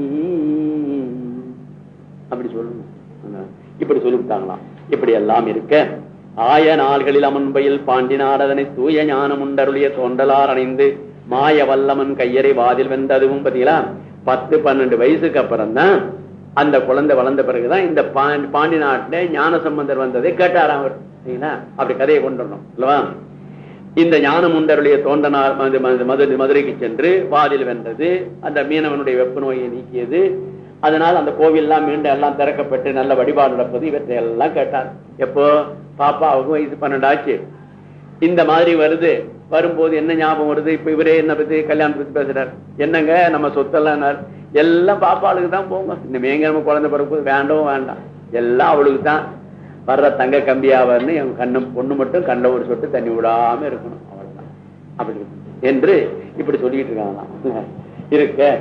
அப்படி சொல்லணும். இப்படி சொல்லிவிட்டாங்களாம். இப்படி எல்லாம் இருக்க ஆய நாள்களில் அமன்பையில் பாண்டினார் அதனை தூய ஞானம் உண்டருளிய தொண்டலார் அணைந்து மாய வல்லமன் கையறை வாதில் வெந்ததுவும் பாத்தீங்களா பத்து பன்னெண்டு வயசுக்கு அப்புறம் தான் அந்த குழந்தை வளர்ந்த பிறகுதான் இந்த பாண்டி பாண்டி நாட்டுல ஞான சம்பந்தர் வந்ததை கேட்டாராம் அவர். சரிங்களா? அப்படி கதையை கொண்டு வரணும் இந்த ஞானம் தோண்டனார் மது- மது- மதுரைக்கு சென்று வாதில் வென்றது. அந்த மீனவனுடைய வெப்ப நோயை நீக்கியது. அதனால் அந்த கோவில்லாம் மீண்டும் எல்லாம் திறக்கப்பட்டு நல்ல வழிபாடு நடப்பது இவற்றை எல்லாம் கேட்டார். எப்போ? பாப்பாவுக்கு வயசு பன்னெண்டு ஆச்சு. இந்த மாதிரி வருது. வரும்போது என்ன ஞாபகம் வருது? இப்ப இவரே என்ன பத்தி கல்யாணத்தை பத்தி பேசுறாரு. என்னங்க? நம்ம சொத்தெல்லாம் எல்லாம் பாப்பாளுக்கு தான் போங்க. இந்த மேங்க குழந்தை பிறப்பு வேண்டவும் வேண்டாம். எல்லாம் அவளுக்கு தான். வர்ற தங்க கம்பியாவர்னு என் கண்ணு பொண்ணு மட்டும் கண்ட ஒரு சொட்டு தண்ணி விடாம இருக்கணும். அவ்வளவுதான். அப்படி என்று இப்படி சொல்லிட்டு இருக்காங்களாம். இருக்க.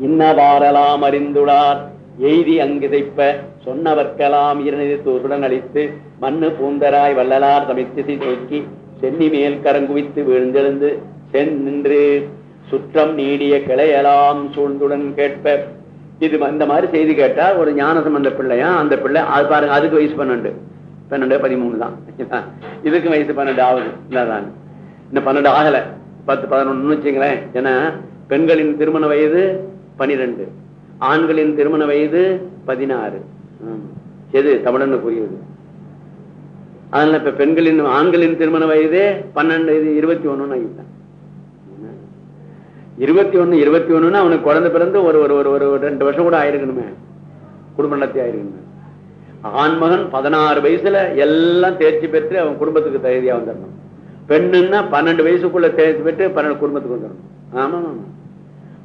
இன்னவாறலாம் அறிந்துடார் எய்தி அங்குதைப்ப சொன்னவர்க்கெல்லாம் இருநிதித்தோருடன் தூசுடன் அளித்து மண்ணு பூந்தராய் வள்ளலார் தமிழ்த்திசை நோக்கி சென்னி மேல் கரங்குவித்து விழுந்தெழுந்து சென் நின்று சுற்றம் நீடிய கிளையலாம் சூழ்ந்துடன் கேட்ப இது இந்த மாதிரி செய்தி கேட்டா ஒரு ஞான சம்பந்த பிள்ளையா அந்த பிள்ளை அது பாருங்க அதுக்கு வயசு பன்னெண்டு. பன்னெண்டு பதிமூணு தான். இதுக்கு வயசு பன்னெண்டு ஆகுது. இல்லாதான் இன்னும் பன்னெண்டு ஆகல. பத்து பதினொன்னு வச்சுங்களேன். ஏன்னா பெண்களின் திருமண வயது பனிரெண்டு. ஆண்களின் திருமண வயது பதினாறு. எது? எது புரியுது. அதனால இப்ப பெண்களின் ஆண்களின் திருமண வயது பன்னெண்டு இது இருபத்தி ஒண்ணுன்னு ஆகிட்டான் இருபத்தி ஒண்ணு இருபத்தி ஒண்ணுன்னா அவனுக்கு குழந்தை பிறந்து ஒரு ஒரு ஒரு ஒரு ரெண்டு வருஷம் கூட ஆயிருக்கணுமே. குடும்ப நடத்தி ஆயிருக்கணுமே. ஆண்மகன் பதினாறு வயசுல எல்லாம் தேர்ச்சி பெற்று அவன் குடும்பத்துக்கு தகுதியா வந்துடணும். பெண்ணுன்னா பன்னெண்டு வயசுக்குள்ள தேர்ச்சி பெற்று பன்னெண்டு குடும்பத்துக்கு வந்துடணும். ஆமா ஆமா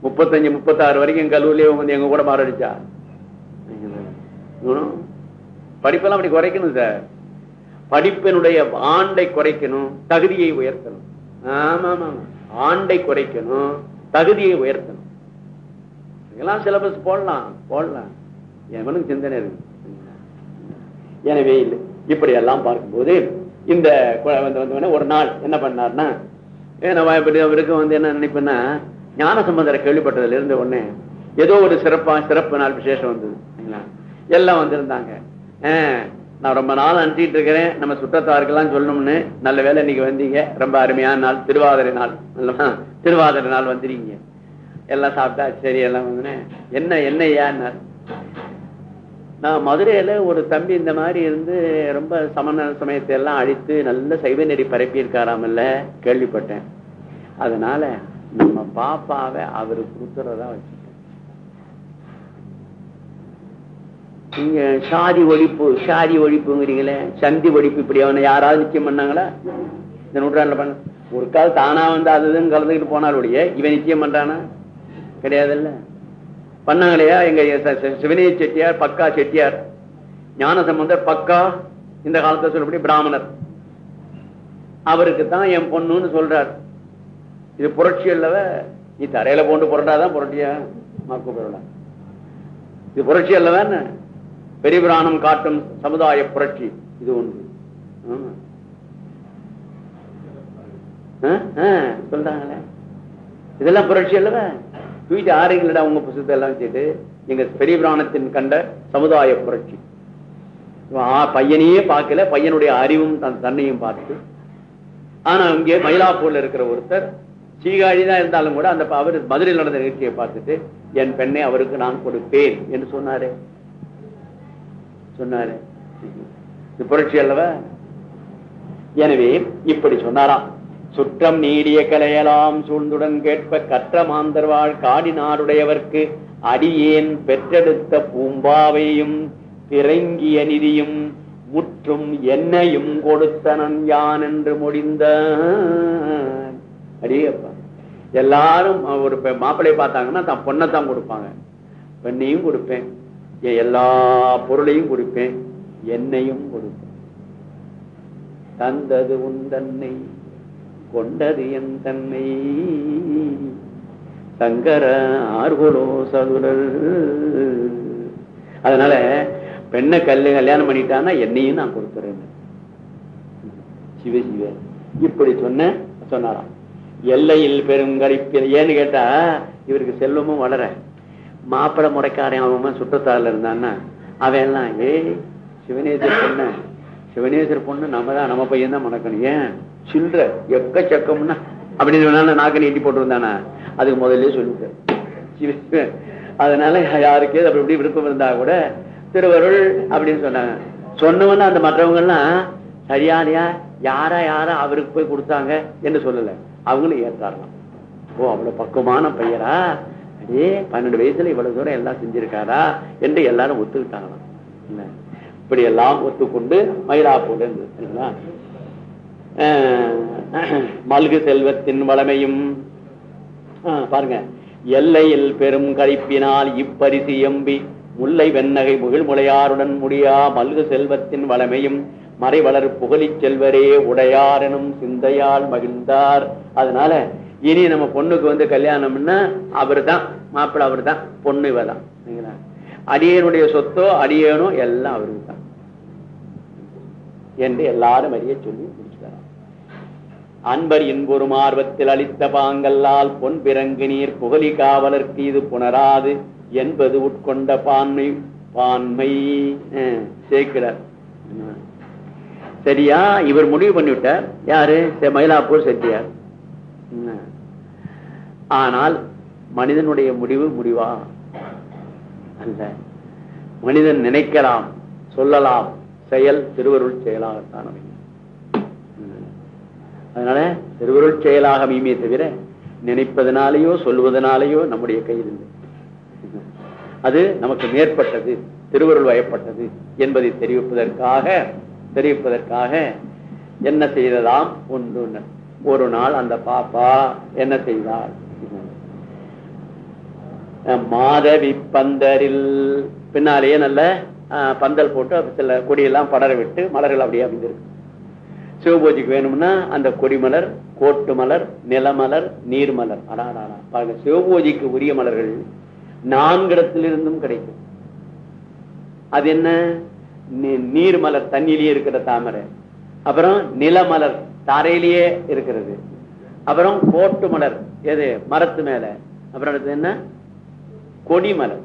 முப்பத்தஞ்சு முப்பத்தாறு வரைக்கும் கல்லூரியிலே வந்து எங்க கூட மாரடிச்சா? படிப்பெல்லாம் அப்படி குறைக்கணும் சார். படிப்பினுடைய ஆண்டை குறைக்கணும் தகுதியை உயர்த்தணும். ஆமா ஆமா ஆண்டை குறைக்கணும் தகுதியை உயர்த்தணும். இதெல்லாம் சிலபஸ் போடலாம் போடலாம். எவனுக்கு சிந்தனை இருக்கு எனவே இல்லை. இப்படி எல்லாம் பார்க்கும்போது இந்த ஒரு நாள் என்ன பண்ணார்னா அவருக்கு வந்து என்ன நினைப்பேன்னா ஞான சம்பந்தரை கேள்விப்பட்டதுல இருந்த உடனே ஏதோ ஒரு சிறப்பா சிறப்பு நாள் விசேஷம் வந்தது. எல்லாம் வந்திருந்தாங்க. நான் ரொம்ப நாள் அனுப்பிட்டு இருக்கிறேன். நம்ம சுற்றத்தாருக்கெல்லாம் சொல்லணும்னு நல்ல வேலை இன்னைக்கு வந்தீங்க. ரொம்ப அருமையான நாள். திருவாதிரை நாள். திருவாதிரை நாள் வந்துருக்கீங்க. எல்லாம் சாப்பிட்டா சரி எல்லாம் வந்து என்ன என்ன ஏன்னா நான் மதுரையில ஒரு தம்பி இந்த மாதிரி இருந்து ரொம்ப சமண சமயத்தை எல்லாம் அழித்து நல்ல சைவ நெறி பரப்பி இருக்காராமல்ல கேள்விப்பட்டேன். அதனால நம்ம பாப்பாவை அவரு கொடுத்துறதா வச்சு நீங்க சாதி ஒழிப்பு சாதி ஒழிப்புங்கிறீங்களே சந்தி ஒழிப்பு இப்படி அவனை யாராவது நிச்சயம் பண்ணாங்களா? இந்த நூற்றாண்டுல பண்ண ஒரு கால் தானா வந்து அதுன்னு கலந்துக்கிட்டு போனாலுடைய இவன் நிச்சயம் பண்றானா? கிடையாதுல்ல. பண்ணாங்களையா எங்க சிவனேய செட்டியார் பக்கா செட்டியார். ஞான சம்பந்தர் பக்கா இந்த காலத்தை சொல்லப்படி பிராமணர். அவருக்கு தான் என் பொண்ணுன்னு சொல்றார். இது புரட்சி அல்லவ? நீ தரையில போண்டு புரட்டாதான் புரட்டியா? மாக்கு இது புரட்சி அல்லவான்னு பெரிய பிராணம் காட்டும் சமுதாய புரட்சி. இது ஒன்று. சொல்றாங்களே. இதெல்லாம் புரட்சி அல்லவா? தூக்கிட்டு ஆறுங்களடா உங்க புத்தகத்தை எல்லாம் வச்சுட்டு எங்க பெரிய பிராணத்தின் கண்ட சமுதாய புரட்சி. பையனையே பார்க்கல பையனுடைய அறிவும் தன்னையும் பார்த்து. ஆனா இங்கே மயிலாப்பூர்ல இருக்கிற ஒருத்தர் சீகாழிதான் இருந்தாலும் கூட அந்த அவர் மதுரையில் நடந்த நிகழ்ச்சியை பார்த்துட்டு என் பெண்ணை அவருக்கு நான் கொடுப்பேன் என்று சொன்னாரு. சொன்னாரு. இது புரட்சி அல்லவா? எனவே இப்படி சொன்னாராம். சுற்றம் நீடிய கலையலாம் சூழ்ந்துடன் கேட்ப கற்ற மாந்தர்வாள் காடி நாடுடையவர்க்கு அடியேன் பெற்றெடுத்த பூம்பாவையும் பிறங்கிய நிதியும் முற்றும் என்னையும் கொடுத்தனன் யான் என்று முடிந்த அடியப்பா. எல்லாரும் ஒரு மாப்பிள்ளையை பார்த்தாங்கன்னா தான் பொண்ணை தான் கொடுப்பாங்க. பெண்ணையும் கொடுப்பேன். என் எல்லா பொருளையும் கொடுப்பேன் என்னையும் கொடுப்பேன். தந்தது உன் தன்னை கொண்டது என் தன்னை. சங்கர ஆர்வலோ சதுரல். அதனால பெண்ணை கல்லு கல்யாணம் பண்ணிட்டான்னா என்னையும் நான் கொடுத்துறேன். சிவ சிவ. இப்படி சொன்ன சொன்னாராம். எல்லையில் பெருங்கடிப்பில் ஏன்னு கேட்டா இவருக்கு செல்வமும் வளர. மாப்பிள்ளை முறைக்காரன் அவன் சுற்றத்தாரில் இருந்தான்னா அவன் எல்லாம் ஏய் சிவனேசர் பொண்ணு சிவனேசர் பொண்ணு நம்ம தான் நம்ம பையன் தான் மணக்கணும் ஏன்? சில்ற எக்கச்சக்கம்னா அப்படின்னு சொன்னா நாக்கு நீட்டி போட்டுருந்தானா? அதுக்கு முதல்ல சொல்லிட்டு அதனால யாருக்கு அப்படி இப்படி விருப்பம் இருந்தா கூட திருவருள் அப்படின்னு சொன்னாங்க. சொன்னவன அந்த மற்றவங்க எல்லாம் சரியானியா யாரா யாரா அவருக்கு போய் கொடுத்தாங்க என்று சொல்லல. அவங்களும் ஏற்றாரலாம் ஓ அவ்வளவு பக்குவமான பையரா அடே பன்னெண்டு வயசுல இவ்வளவு தூரம் எல்லாம் செஞ்சிருக்காரா என்று எல்லாரும் ஒத்துக்கிட்டாங்களாம். இப்படி எல்லாம் ஒத்துக்கொண்டு மயிலாப்பூர் இருந்தது மல்கு செல்வத்தின் வளமையும் பாருங்க. எல்லையில் பெரும் கழிப்பினால் இப்பரிசு எம்பி முல்லை வெண்ணகை முகிழ்முளையாருடன் முடியா மல்கு செல்வத்தின் வளமையும் மறைவளர் புகழிச் செல்வரே உடையார் எனும் சிந்தையால் மகிழ்ந்தார். அதனால இனி நம்ம பொண்ணுக்கு வந்து கல்யாணம்னா அவர் தான் மாப்பிள்ள அவர் தான் பொண்ணு இவதான். அடியனுடைய சொத்தோ அடியனோ எல்லாம் அவருக்கு தான் என்று எல்லாரும் அறிய சொல்லி முடிச்சுக்கிறார். அன்பர் இன்பொரும் ஆர்வத்தில் அளித்த பாங்கல்லால் பொன் பிறங்கு நீர் புகழி காவலர்க்கு இது புணராது என்பது உட்கொண்ட பான்மை பான்மை சேர்க்கிறார். சரியா? இவர் முடிவு பண்ணிவிட்டார். யாரு? மயிலாப்பூர் செட்டியார். ஆனால் மனிதனுடைய முடிவு முடிவா? அல்ல. மனிதன் நினைக்கலாம் சொல்லலாம் செயல் திருவருள் செயலாகத்தான் அமையும். அதனால திருவருள் செயலாக மீமே தவிர நினைப்பதனாலேயோ சொல்வதனாலேயோ நம்முடைய கையில் இல்லை. அது நமக்கு மேற்பட்டது திருவருள் வயப்பட்டது என்பதை தெரிவிப்பதற்காக தெரிவிப்பதற்காக என்ன செய்ததாம்? ஒன்று. ஒரு நாள் அந்த பாப்பா என்ன செய்தாள்? மாதவி பந்தரில். பின்னாலேயே நல்ல பந்தல் போட்டு சில கொடியெல்லாம் படர விட்டு மலர்கள் அப்படியே அமைந்திருக்கு. சிவபூஜைக்கு வேணும்னா அந்த கொடிமலர் கோட்டு மலர் நிலமலர் நீர்மலர். அடாடா பாருங்க சிவபூஜைக்கு உரிய மலர்கள் நான்கிடத்திலிருந்தும் கிடைக்கும். அது என்ன? நீ- நீர்மலர் தண்ணியிலேயே இருக்கிற தாமரை. அப்புறம் நிலமலர் தரையிலேயே இருக்கிறது. அப்புறம் கோட்டு மலர். எது? மரத்து மேல. அப்புறம் அடுத்து என்ன? கொடிமலர்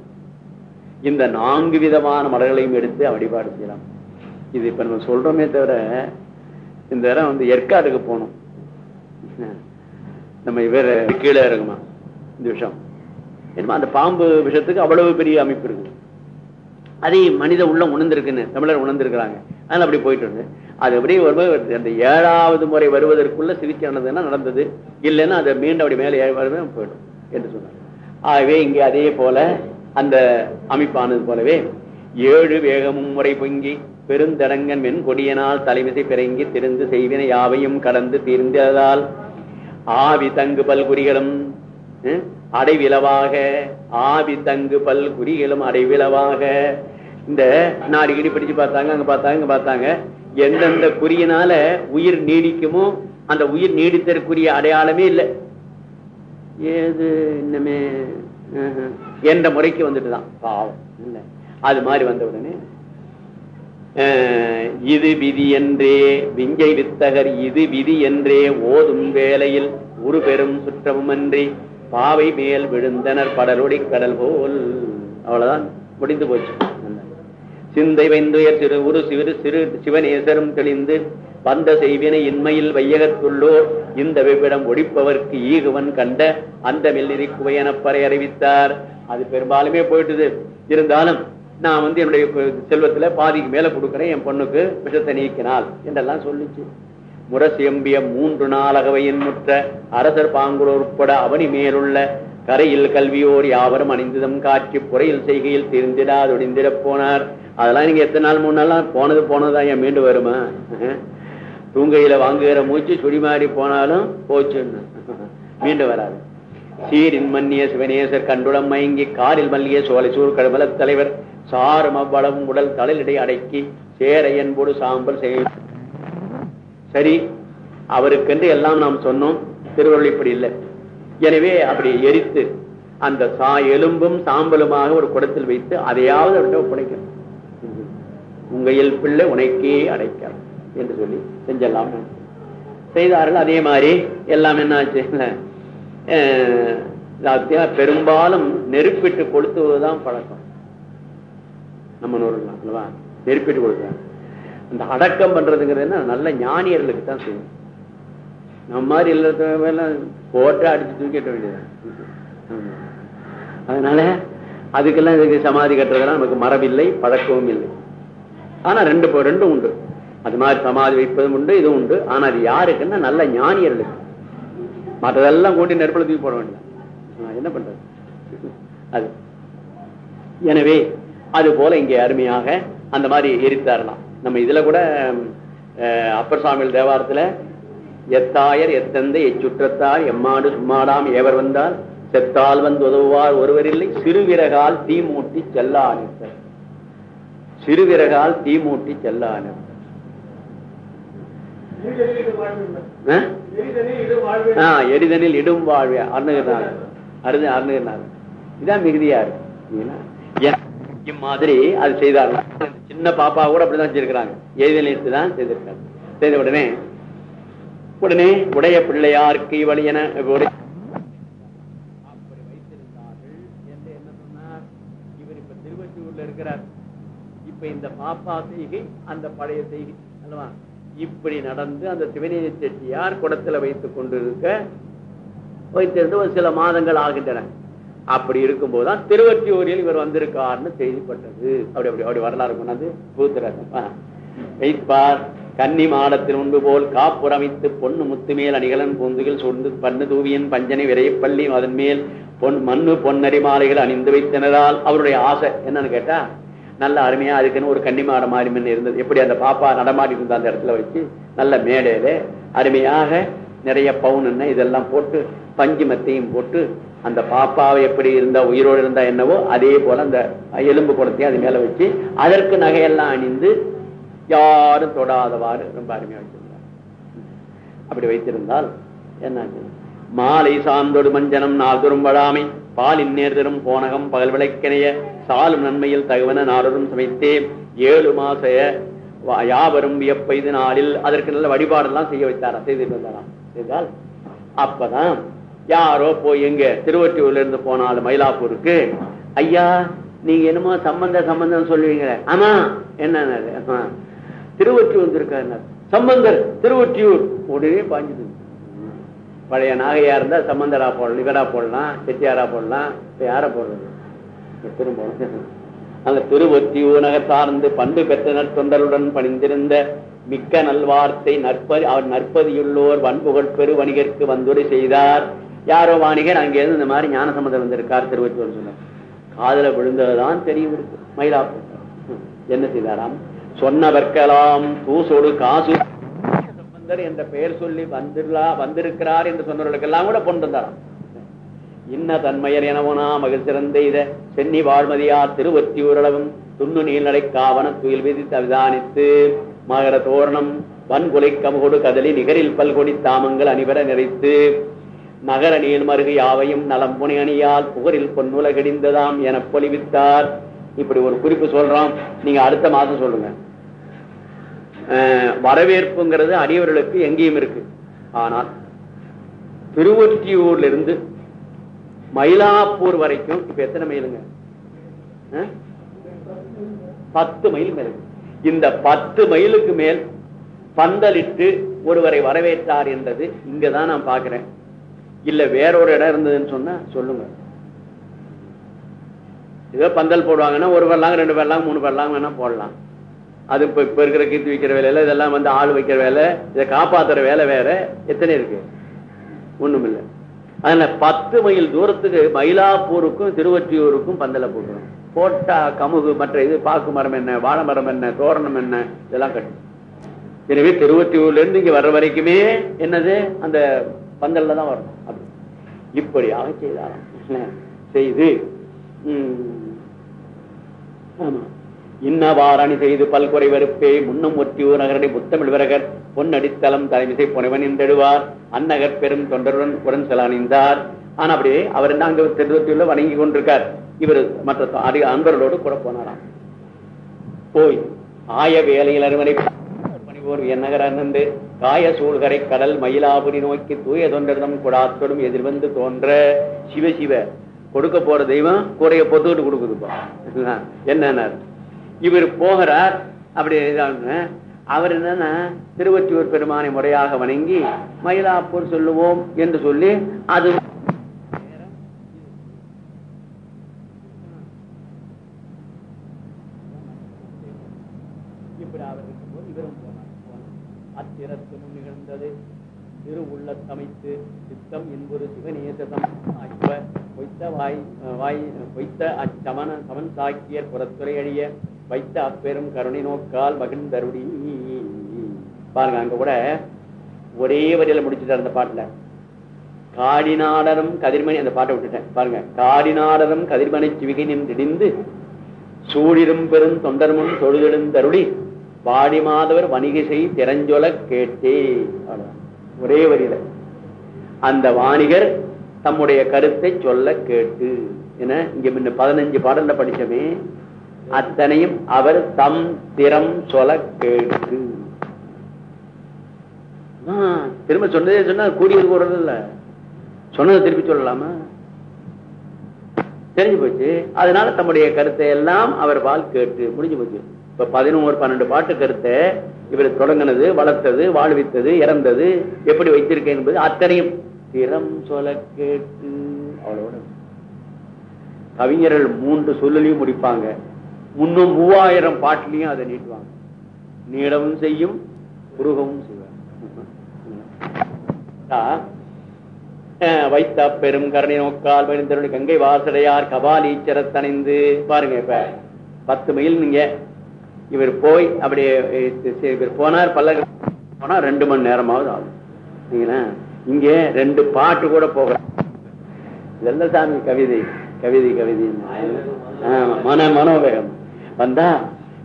இந்த நான்கு விதமான மலர்களையும் எடுத்து வழிபாடு செய்யலாம். இது இப்ப நம்ம சொல்றோமே தவிர இந்த இடம் வந்து ஏற்காடுக்கு போகணும். நம்ம இவர் கீழே இருக்குமா இந்த விஷம். என்னமா அந்த பாம்பு விஷத்துக்கு அவ்வளவு பெரிய அமைப்பு இருக்கு. அதை மனித உள்ளம் உணர்ந்திருக்குன்னு தமிழர் உணர்ந்திருக்கிறாங்க. அதனால அப்படி போயிட்டு இருந்து. அது அப்படியே வரும்போது அந்த ஏழாவது முறை வருவதற்குள்ள சிகிச்சை நடந்ததுன்னா நடந்தது. இல்லைன்னா அதை மீண்டும் அப்படி மேலே ஏழு போயிடும் என்று சொன்னார். ஆகவே இங்கே அதே போல அந்த அமைப்பானது போலவே ஏழு வேகமும் முறை பொங்கி பெருந்தடங்கன் மென் கொடியனால் தலைமிசை பிறங்கி திருந்து செய்வினை யாவையும் கடந்து தீர்ந்ததால் ஆவி தங்கு பல்குறிகளும் அடைவிலவாக ஆவி தங்கு பல் குறிகளும் அடைவிலவாக இந்த நாடு இடி பிடிச்சு பார்த்தாங்க அங்க பார்த்தாங்க இங்க பார்த்தாங்க. எந்தெந்த குறியினால உயிர் நீடிக்குமோ அந்த உயிர் நீடித்தற்குரிய அடையாளமே இல்லை. ஏது இன்னமே ஆஹ், என்ற முறைக்கு வந்துட்டுதான். பாவம் இல்ல. அது மாதிரி வந்த உடனே இது விதி என்றே விஞ்சை வித்தகர் இது விதி என்றே ஓதும் வேளையில் ஒரு பெரும் சுற்றமும் அன்றி பாவை மேல் விழுந்தனர் படலொடி கடல் போல். அவ்வளவுதான். முடிந்து போச்சு. சிந்தை வைந்துயர் திரு உரு சிறு சிறு சிவநேசரும் தெளிந்து வந்த செய்வினை இன்மையில் வையகத்துள்ளோர் இந்த வெவ்விடம் ஒழிப்பவர்க்கு ஈகுவன் கண்ட அந்த மெல்லிரி குவையனப்பறை அறிவித்தார். அது பெரும்பாலுமே போயிட்டுது. இருந்தாலும் நான் வந்து என்னுடைய செல்வத்துல பாதிக்கு மேல கொடுக்குறேன் என் பொண்ணுக்கு விஷத்தை நீக்கினால் என்றெல்லாம் சொல்லிச்சு. முரசியம்பிய மூன்று நாளகவையின் முற்ற அரசர் பாங்குலோர் உட்பட அவனி மேலுள்ள கரையில் கல்வியோர் யாவரும் அணிந்ததும் காட்சி புறையில் செய்கையில் திருந்திடாது ஒடிந்திடப் போனார். அதெல்லாம் நீங்க எத்தனை நாள் மூணு நாள் போனது போனதுதான் ஏன் மீண்டு வருமா? தூங்கையில வாங்குகிற மூச்சு சுடி மாறி போனாலும் போச்சுன்னு. மீண்டு வராது. சீரின் மன்னிய சிவனேசர் கண்டுடம் மயங்கி காரில் மல்லிய சோலை சூர் கடுமல தலைவர் சாரும் அவ்வளவும் உடல் தலையிடை அடக்கி சேர என்போடு சாம்பல் செய்ய சரி அவருக்கென்று எல்லாம் நாம் சொன்னோம் திருவள்ளுவர் இப்படி இல்லை. எனவே அப்படி எரித்து அந்த சா எலும்பும் சாம்பலுமாக ஒரு குடத்தில் வைத்து அதையாவது அவர்கிட்ட ஒப்படைக்கணும். உங்கையில் பிள்ளை உனக்கே அடைக்கலாம் என்று சொல்லி செஞ்செல்லாம். செய்தார்கள். அதே மாதிரி எல்லாம் என்ன ஆச்சு பெரும்பாலும் நெருப்பிட்டு கொளுத்துவதுதான் பழக்கம். நம்ம நூறுலாம் அல்லவா? நெருப்பிட்டு கொடுக்குறாங்க அந்த அடக்கம் பண்றதுங்கிறது நல்ல ஞானியர்களுக்கு தான் செய்யும். நம்ம மாதிரி எல்லாத்தையும் போட்டு அடிச்சு தூக்கிட்ட வேண்டியது அதனால அதுக்கெல்லாம் இதுக்கு சமாதி கட்டுறதெல்லாம் நமக்கு மரபில்லை பழக்கமும் இல்லை. ஆனா ரெண்டு ரெண்டும் உண்டு. அது மாதிரி சமாதி வைப்பதும் உண்டு இதுவும் உண்டு. ஆனா அது யாருக்குன்னா நல்ல ஞானியர்களுக்கு. மற்றதெல்லாம் கூட்டி நெருப்புல தூக்கி போட வேண்டிய என்ன பண்றது? அது. எனவே அது போல இங்கே அருமையாக அந்த மாதிரி எரித்தாரலாம். நம்ம இதுல கூட அஹ், அப்பர் சுவாமிகள் தேவாரத்துல எத்தாயர் எத்தந்தை எச்சுற்றத்தார் எம்மாடு சும்மாடாம் ஏவர் வந்தால் செத்தால் வந்து உதவுவார் ஒருவர் இல்லை சிறுவிறகால் தீ மூட்டி செல்ல அனுப்ப சிறுவிறகால் தீ மூட்டி செல்ல அனுப்ப எரிதனில் இடும் வாழ்வே அருணகிரிநாதர். அருது அருணகிரிநாதர். இதான் மிகுதியா இருக்கு. இம்மாதிரி அது செய்தாரலாம் சின்ன பாப்பா கூட அப்படிதான் செஞ்சிருக்கிறாங்க எரிதல் தான் செய்திருக்காங்க செய்த உடனே உடனே உடைய பிள்ளையாருக்கு வழியன உடைய- வைத்திருந்தார்கள் என்ன இவர் இப்ப இருக்கிறார் இப்ப இந்த பாப்பா செய்கை அந்த பழைய செய்கை அல்லவா? இப்படி நடந்து அந்த சிவநீதி செட்டியார் குடத்துல வைத்துக் கொண்டிருக்க வைத்திருந்து ஒரு சில மாதங்கள் ஆகின்றன. அப்படி இருக்கும்போதுதான் திருவற்றியூரில் இவர் வந்திருக்கார்னு செய்திப்பட்டது. அப்படி அப்படி அப்படி வரலாறு கொண்டாந்து பூத்துறாரு வைப்பார் கன்னி மாடத்தில் முன்பு போல் காப்புரமைத்து பொண்ணு முத்துமேல் அணிகலன் பூந்துகில் சுண்டு பண்ணு தூவியன் பஞ்சனை விரைப்பள்ளி அதன் மேல் பொன் மண்ணு பொன்னரி மாலைகள் அணிந்து வைத்தனரால் அவருடைய ஆசை என்னன்னு கேட்டா நல்ல அருமையா அதுக்குன்னு ஒரு கன்னிமாட மாதிரி முன்ன இருந்தது. எப்படி அந்த பாப்பா நடமாடி இருந்த அந்த இடத்துல வச்சு நல்ல மேடையில அருமையாக நிறைய பவுன் இதெல்லாம் போட்டு பஞ்சு மத்தையும் போட்டு அந்த பாப்பாவை எப்படி இருந்தா உயிரோடு இருந்தா என்னவோ அதே போல அந்த எலும்பு குளத்தையும் அது மேல வச்சு அதற்கு நகையெல்லாம் அணிந்து யாரும் தொடாதவாறு ரொம்ப அருமையா வச்சிருந்தார். அப்படி வைத்திருந்தால் என்னாச்சு? மாலை சார்ந்தொடு மஞ்சனம் நாள்தொரும் வடாமை பாலின் நேர்தரும் போனகம் பகல் விளக்கினைய சாலும் நன்மையில் தகவன நாடரும் சமைத்தே ஏழு மாச யாவரும் வியப்பைது நாளில் அதற்கு நல்ல வழிபாடெல்லாம் செய்ய வைத்தாராம் செய்துட்டு வந்தாராம் செய்தால் அப்பதான் யாரோ போய் எங்க திருவொற்றியூர்ல இருந்து போனாலும் மயிலாப்பூருக்கு ஐயா நீங்க என்னமோ சம்பந்த சம்பந்தம் சொல்லுவீங்களே. ஆமா. என்ன திருவொற்றியூர் வந்திருக்காரு சம்பந்தர் திருவொற்றியூர். உடனே பாஞ்சுது. பழைய நாகையா இருந்தா சம்பந்தரா போடலாம் இவடா போடலாம் செட்டியாரா போடலாம் இப்ப யார போடுறது? திரும்ப அந்த திருவொற்றி ஊனக சார்ந்து பண்பு பெற்ற நற்தொண்டருடன் பணிந்திருந்த மிக்க நல்வார்த்தை நற்பதி அவர் நற்பதியுள்ளோர் வன்புகழ் பெரு வணிகருக்கு வந்துரை செய்தார். யாரோ வாணிகர் அங்கிருந்து இந்த மாதிரி ஞான சம்பந்தம் வந்திருக்கார் திருவொற்றியூர் சொன்னார். காதுல விழுந்ததுதான் தெரியும் இருக்கு. மயிலாப்பூர். என்ன செய்தாராம்? சொன்னவர்க்கலாம் தூசோடு காசு. சம்பந்தர் என்ற பெயர் சொல்லி வந்துடலா வந்திருக்கிறார் என்று சொன்னவர்களுக்கெல்லாம் கூட கொண்டு வந்தாராம். இன்ன தன்மையர் எனவனா மகிழ் சிறந்த இத சென்னி வாழ்மதியார் திருவொத்தியூரளவும் துண்ணு நீழ்நடை காவன துயில் விதித்து அவிதானித்து மகர தோரணம் வன்குலை கமுகொடு கதலி நிகரில் பல்கொடி தாமங்கள் அணிவர நிறைத்து நகர நீள்மருகு யாவையும் நலம் புனை அணியால் புகரில் பொன்னுலகடிந்ததாம் என பொலிவித்தார். இப்படி ஒரு குறிப்பு சொல்றோம். நீங்க அடுத்த மாசம் சொல்லுங்க. அஹ், வரவேற்புங்கிறது அடியவர்களுக்கு எங்கேயும் இருக்கு. ஆனால் திருவொற்றியூர்ல இருந்து மயிலாப்பூர் வரைக்கும் இப்ப எத்தனை மைலுங்க? பத்து மைல் மேல். இந்த பத்து மைலுக்கு மேல் பந்தலிட்டு ஒருவரை வரவேற்றார் என்றது இங்கதான் நான் பாக்குறேன் இல்ல வேறொரு இடம் இருந்ததுன்னு சொன்னா சொல்லுங்க. ஏதோ பந்தல் போடுவாங்கன்னா ஒரு பேர்லாம் ரெண்டு பேர்லாம் மூணு பேர்லாம் வேணா போடலாம். அது இப்ப இப்ப இருக்கிற கீர்த்தி வைக்கிற வேலையில இதெல்லாம் வந்து ஆள் வைக்கிற வேலை இதை காப்பாத்துற வேலை வேற. எத்தனை இருக்கு? ஒண்ணுமில்லை. அதனால பத்து மைல் தூரத்துக்கு மயிலாப்பூருக்கும் திருவற்றியூருக்கும் பந்தல போட்டுரும். போட்டா கமுகு மற்ற இது பாக்கு மரம் என்ன வாழை மரம் என்ன தோரணம் என்ன இதெல்லாம் கட்டும். எனவே திருவற்றியூர்ல இருந்து இங்க வர்ற வரைக்குமே என்னது? அந்த பந்தல்ல தான் வரணும். அப்படி. இப்படியாக செய்தாராம் செய்து உம், ஆமா. இன்னவாரணி செய்து பல்குறை வெறுப்பே முன்னும் ஒற்றியூர் நகரடி புத்தமிழ்வரகர் பொன்னடித்தலம் தலைமிசை புனைவன் என்றெடுவார் அந்நகர் பெரும் தொண்டருடன் உடன் செல அணிந்தார் ஆனா அப்படியே அவர் என்ன அங்க திருவத்தியுள்ள வணங்கி கொண்டிருக்கார். இவர் மற்ற அடி அன்பர்களோடு கூட போனாராம். போய் ஆய வேலையில் அருமனை பணிவோர் எந்நகர் அண்ணந்து காய சூழ்கரை கடல் மயிலாபுரி நோக்கி தூய தொண்டரிடம் குடாத்தோடும் எதிர்வந்து தோன்ற. சிவ சிவ கொடுக்க போற தெய்வம் கூடைய பொத்துக்கிட்டு கொடுக்குதுப்பா. என்ன? இவர் போகிறார் அப்படி அவர் என்னன்னா திருவொற்றியூர் பெருமானை முறையாக வணங்கி மயிலாப்பூர் சொல்லுவோம் என்று சொல்லி அது இப்படி அவர் இருக்கும்போது இவரும் நிகழ்ந்தது. திரு உள்ளத்தமைத்து சித்தம் என்பது சிவநேசதம் ஆய்வ பொய்த்த வாய் வாய் பொய்த்த அச்சமன சமன் சாக்கியர் புறத்துறை அழிய வைத்த அப்பெரும் கருணை நோக்கால் மகிழ்ந்தருடி. பாருங்க அங்க கூட ஒரே வரியில முடிச்சுட்டார் அந்த பாட்டுல. காடிநாடரும் கதிர்மணி அந்த பாட்டை விட்டுட்டேன். பாருங்க காடிநாடரும் கதிர்மணி சிவிகை நின்றிடிந்து சூழிரும் பெரும் தொண்டர்முன் தொழுதெழுந்தருளி பாடி மாதவர் வணிகிசை திறஞ்சொல கேட்டே ஒரே வரியில. அந்த வாணிகர் தம்முடைய கருத்தை சொல்ல கேட்டு. என இங்க முன்ன பதினஞ்சு பாடல்ல படிச்சமே அத்தனையும் அவர் தம் திறம் சொல கேட்டு. திரும்ப சொன்னதே சொன்னா கூடியது போறது இல்ல. சொன்னதை திருப்பி சொல்லலாமா? தெரிஞ்சு போச்சு. அதனால தம்முடைய கருத்தை எல்லாம் அவர் பால் கேட்டு முடிஞ்சு போச்சு. இப்ப பதினோரு பன்னெண்டு பாட்டு கருத்தை இவர் தொடங்கினது வளர்த்தது வாழ்வித்தது இறந்தது எப்படி வைத்திருக்கேன் என்பது அத்தனையும் திறம் சொல கேட்டு. அவ்வளோட கவிஞர்கள் மூன்று சொல்லலையும் முடிப்பாங்க. முன்னும் மூவாயிரம் பாட்டிலையும் அதை நீட்டுவாங்க. நீளவும் செய்யும் உருகவும் செய்வார் வைத்த பெரும் கருணை நோக்கால் விழுந்தருடைய கங்கை வாசடையார் கபாலீச்சரத் தணிந்து பாருங்க இப்ப பத்து மைல் நீங்க. இவர் போய் அப்படியே இவர் போனார் பல்ல போனா ரெண்டு மணி நேரமாவது ஆகும். சரிங்களா? இங்க ரெண்டு பாட்டு கூட போக இதெல்லாம் சாமி கவிதை கவிதை கவிதை மன மனோவேகம். வந்தா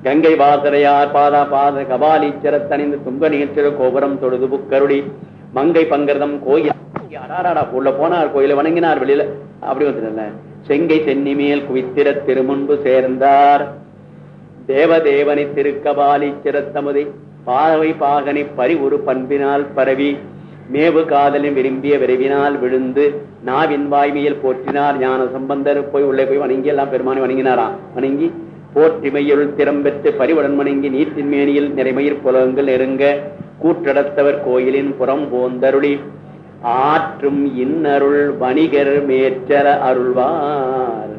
கங்கை வாசரையார் பாதா பாத கபாலீச்சர தணிந்து துங்க நிகழ்ச்சிற கோபுரம் தொழுது புக்கருடி. மங்கை பங்கரதம் கோயில். உள்ள போனார் கோயில வணங்கினார் வெளியில? அப்படி வந்துடல செங்கை சென்னி மேல் குவித்திர திருமுன்பு சேர்ந்தார். தேவதேவனை திருக்கபாலீச்சரத்தமுதை பாவை பாகனை ஒரு பண்பினால் பரவி. மேவு காதலின் விரும்பிய விரைவினால் விழுந்து நாவின் வாய்மையில் போற்றினார் ஞான சம்பந்தர் போய் உள்ளே போய் வணங்கி எல்லாம் பெருமானை வணங்கினாராம். வணங்கி போற்றிமையுள் திறம் பெற்று மணங்கி வணங்கி நீட்டின் மேனியில் நிறைமயிர் புலங்கள் நெருங்க கூற்றடத்தவர் கோயிலின் புறம் போந்தருளி. ஆற்றும் இன்னருள் வணிகர் மேற்றல அருள்வார்.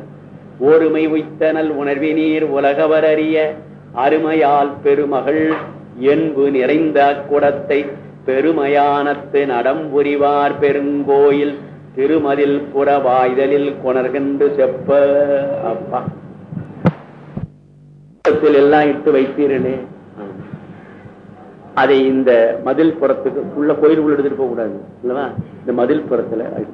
ஒருமை உய்த்தனல் உணர்வினீர் உலகவர் அறிய அருமையால் பெருமகள் என்பு நிறைந்த குடத்தை பெருமயானத்து நடம்புரிவார் பெருங்கோயில் திருமதில் புறவாய்தலில் கொணர்கண்டு செப்ப அப்பா. எல்லாம் இட்டு வைத்தீர்களே. அதை இந்த மதில் புறத்துக்கு உள்ள கோயிலுக்குள்ள எடுத்துட்டு போக கூடாது. இல்லவா? இந்த மதில் புறத்துல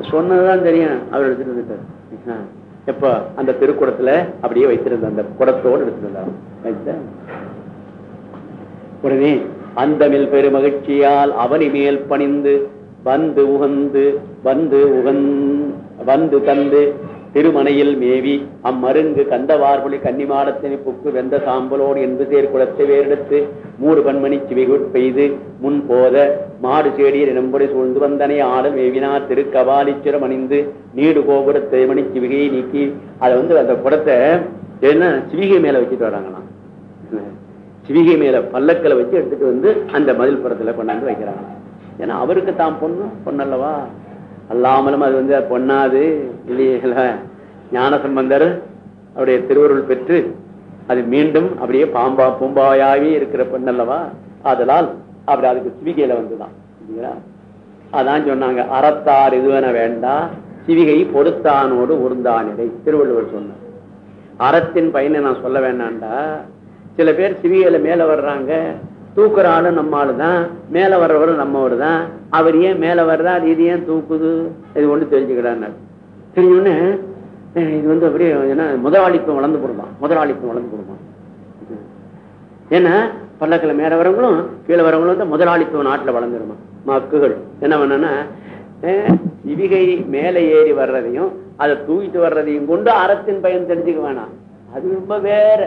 சொன்னதுதான் தெரியும். அவர் எடுத்துட்டு வந்துட்டார். எப்ப? அந்த திருக்குடத்துல அப்படியே வைத்திருந்த அந்த குடத்தோடு எடுத்துட்டு உடனே அந்தமில் பெரு மகிழ்ச்சியால் அவனி மேல் பணிந்து வந்து உகந்து வந்து உகந் வந்து தந்து திருமணையில் மேவி அம்மருங்கு கந்தவார்புலி கன்னிமாடத்தினை புக்கு வெந்த சாம்பலோடு என்று சேர் குளத்தை வேறெடுத்து மூடு பன்மணி சிவிகுட் பெய்து முன் போத மாடு சேடியர் நம்படி சூழ்ந்து வந்தனை ஆடல் மேவினார் திருக்கபாலீச்சுரம் அணிந்து நீடு கோபுர தேமணி சிவிகையை நீக்கி அதை வந்து அந்த குடத்தை என்ன சிவிகை மேல வச்சுட்டு வராங்களாம். சிவிகை மேல பல்லக்களை வச்சு எடுத்துட்டு வந்து அந்த மதில் புறத்துல கொண்டாந்து வைக்கிறாங்க ஏன்னா அவருக்கு தான் பொண்ணு பொண்ணல்லவா? அல்லாமலும் அது வந்து பொண்ணாது இல்லையே ஞான சம்பந்தர் அவருடைய திருவருள் பெற்று அது மீண்டும் அப்படியே பாம்பா பூம்பாயாவே இருக்கிற பெண்ணல்லவா? அதனால் அப்படி அதுக்கு சிவிகையில வந்துதான். இல்லைங்களா? அதான் சொன்னாங்க அறத்தார் இதுவென வேண்டா சிவிகை பொறுத்தானோடு உருந்தானிடை. திருவள்ளுவர் சொன்னார். அறத்தின் பயனை நான் சொல்ல வேண்டாம்டா. சில பேர் சிவிகையில மேல வர்றாங்க தூக்குற ஆளு நம்ம ஆளு தான் மேல வர்றவரும் நம்மவர் தான் அவர் ஏன் மேல வர்றா? அது இது ஏன் தூக்குது? இது ஒண்ணு தெரிஞ்சுக்கிறாங்க தெரிஞ்சோடனே இது வந்து அப்படியே என்ன முதலாளித்துவம் வளர்ந்து கொடுப்பான் முதலாளித்துவம் வளர்ந்து கொடுப்பான் ஏன்னா பல்லக்கில் மேல வரவங்களும் கீழே வரவங்களும் வந்து முதலாளித்துவம் நாட்டுல வளர்ந்துருமா? மக்குகள். என்ன பண்ணனா இவிகை மேலே ஏறி வர்றதையும் அதை தூக்கிட்டு வர்றதையும் கொண்டு அறத்தின் பயன் தெரிஞ்சுக்க வேணாம். அது ரொம்ப வேற.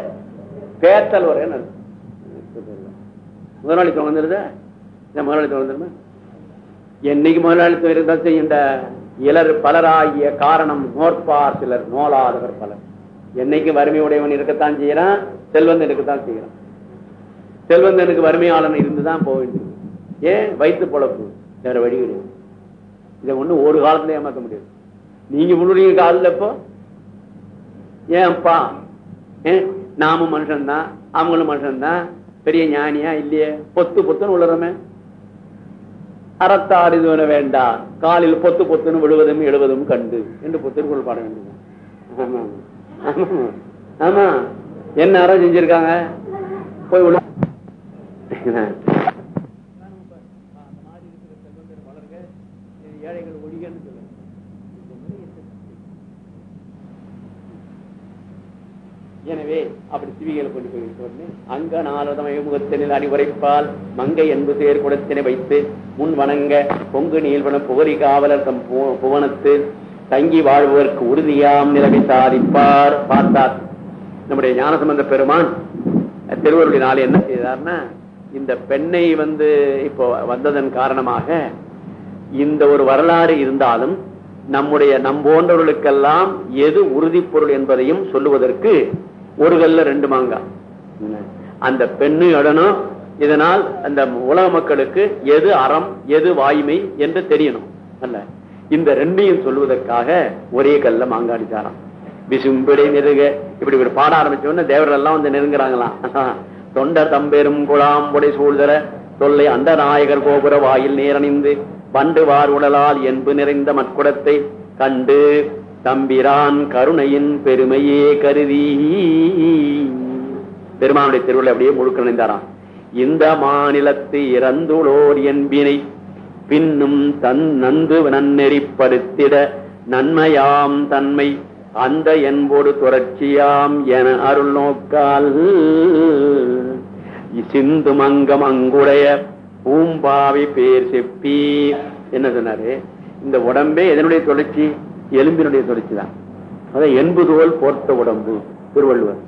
பேத்தல் வரேன்னு முதலாளித்துவம் வந்துருதா? இந்த முதலாளித்துவம் வந்துருமா? என்னைக்கு முதலாளித்துவம் இருந்தால் இந்த இலர் பலராகிய காரணம் நோற்பார் சிலர் நோலாதவர் பலர். என்னைக்கு வறுமை உடையவன் இருக்கத்தான் செய்யறான் செல்வந்தன் இருக்கத்தான் செய்யறான் செல்வந்தனுக்கு வறுமையாளன் இருந்துதான் போக வேண்டியது ஏன்? வயிற்று பொழப்பு. வேற வழி கிடையாது. இதை ஒண்ணு ஒரு காலத்துல ஏமாக்க முடியாது. நீங்க முழுறீங்க காலில் இப்போ ஏன்ப்பா ஏன்? நாமும் மனுஷன்தான் அவங்களும் மனுஷன்தான். பெரிய ஞானியா இல்லையே? பொத்து பொத்துன்னு உள்ளறமே அறத்தாடு இதுவன வேண்டாம். காலில் பொத்து பொத்துன்னு விழுவதும் எழுவதும் கண்டு என்று பொத்திற்குள் பாட வேண்டும்? ஆமா. ஆமா. என்ன அறம் செஞ்சிருக்காங்க? போய் விழு ஏழைகள் ஒழிகன்னு சொல்லுங்க எனவே அப்படி சிவிகளை கொண்டு போய் விட்டோன்னு அங்க நாலதம் முகத்தினில் அணிவுரைப்பால் மங்கை என்பது சேர் வைத்து முன் வணங்க பொங்கு நீள்வன புகரி காவலர் தம் புவனத்து தங்கி வாழ்வதற்கு உறுதியாம் நிலைமை சாதிப்பார். பார்த்தார். நம்முடைய ஞானசம்பந்த பெருமான் திருவருளினாலே என்ன செய்தார்னா இந்த பெண்ணை வந்து இப்போ வந்ததன் காரணமாக இந்த ஒரு வரலாறு இருந்தாலும் நம்முடைய நம் போன்றவர்களுக்கெல்லாம் எது உறுதிப்பொருள் என்பதையும் சொல்லுவதற்கு ஒரு கல்ல ரெண்டு மாங்காய் அந்த பெண்ணு இடனும் இதனால் அந்த உலக மக்களுக்கு எது அறம் எது வாய்மை என்று தெரியணும். அல்ல இந்த ரெண்டையும் சொல்லுவதற்காக ஒரே கல்ல மாங்காடிச்சாராம் விசும்பிடை நெருக இப்படி ஒரு பாட ஆரம்பிச்ச உடனே தேவர்கள் எல்லாம் வந்து நெருங்குறாங்களாம். தொண்டர் தம்பெரும் குழாம் புடை சூழ்தர தொல்லை அந்த நாயகர் கோபுர வாயில் நேரணிந்து பண்டு வார் உடலால் என்பு நிறைந்த மட்குடத்தை கண்டு தம்பிரான் கருணையின் பெருமையே கருதி. பெருமானுடைய திருவிழா அப்படியே முழுக்க நினைந்தாராம் இந்த மாநிலத்து இறந்துளோர் என்பினை பின்னும் தன் நந்து நன்னெறிப்படுத்திட நன்மையாம் தன்மை அந்த என்போடு தொடர்ச்சியாம் என அருள் நோக்கால். சிந்து மங்கம் அங்குடைய பூம்பாவி பேர் செப்பி. என்ன சொன்னாரு? இந்த உடம்பே எதனுடைய தொடர்ச்சி? எலும்பினுடைய தொடர்ச்சி தான் அதான் என்புதோல் போர்த்த உடம்பு திருவள்ளுவர்.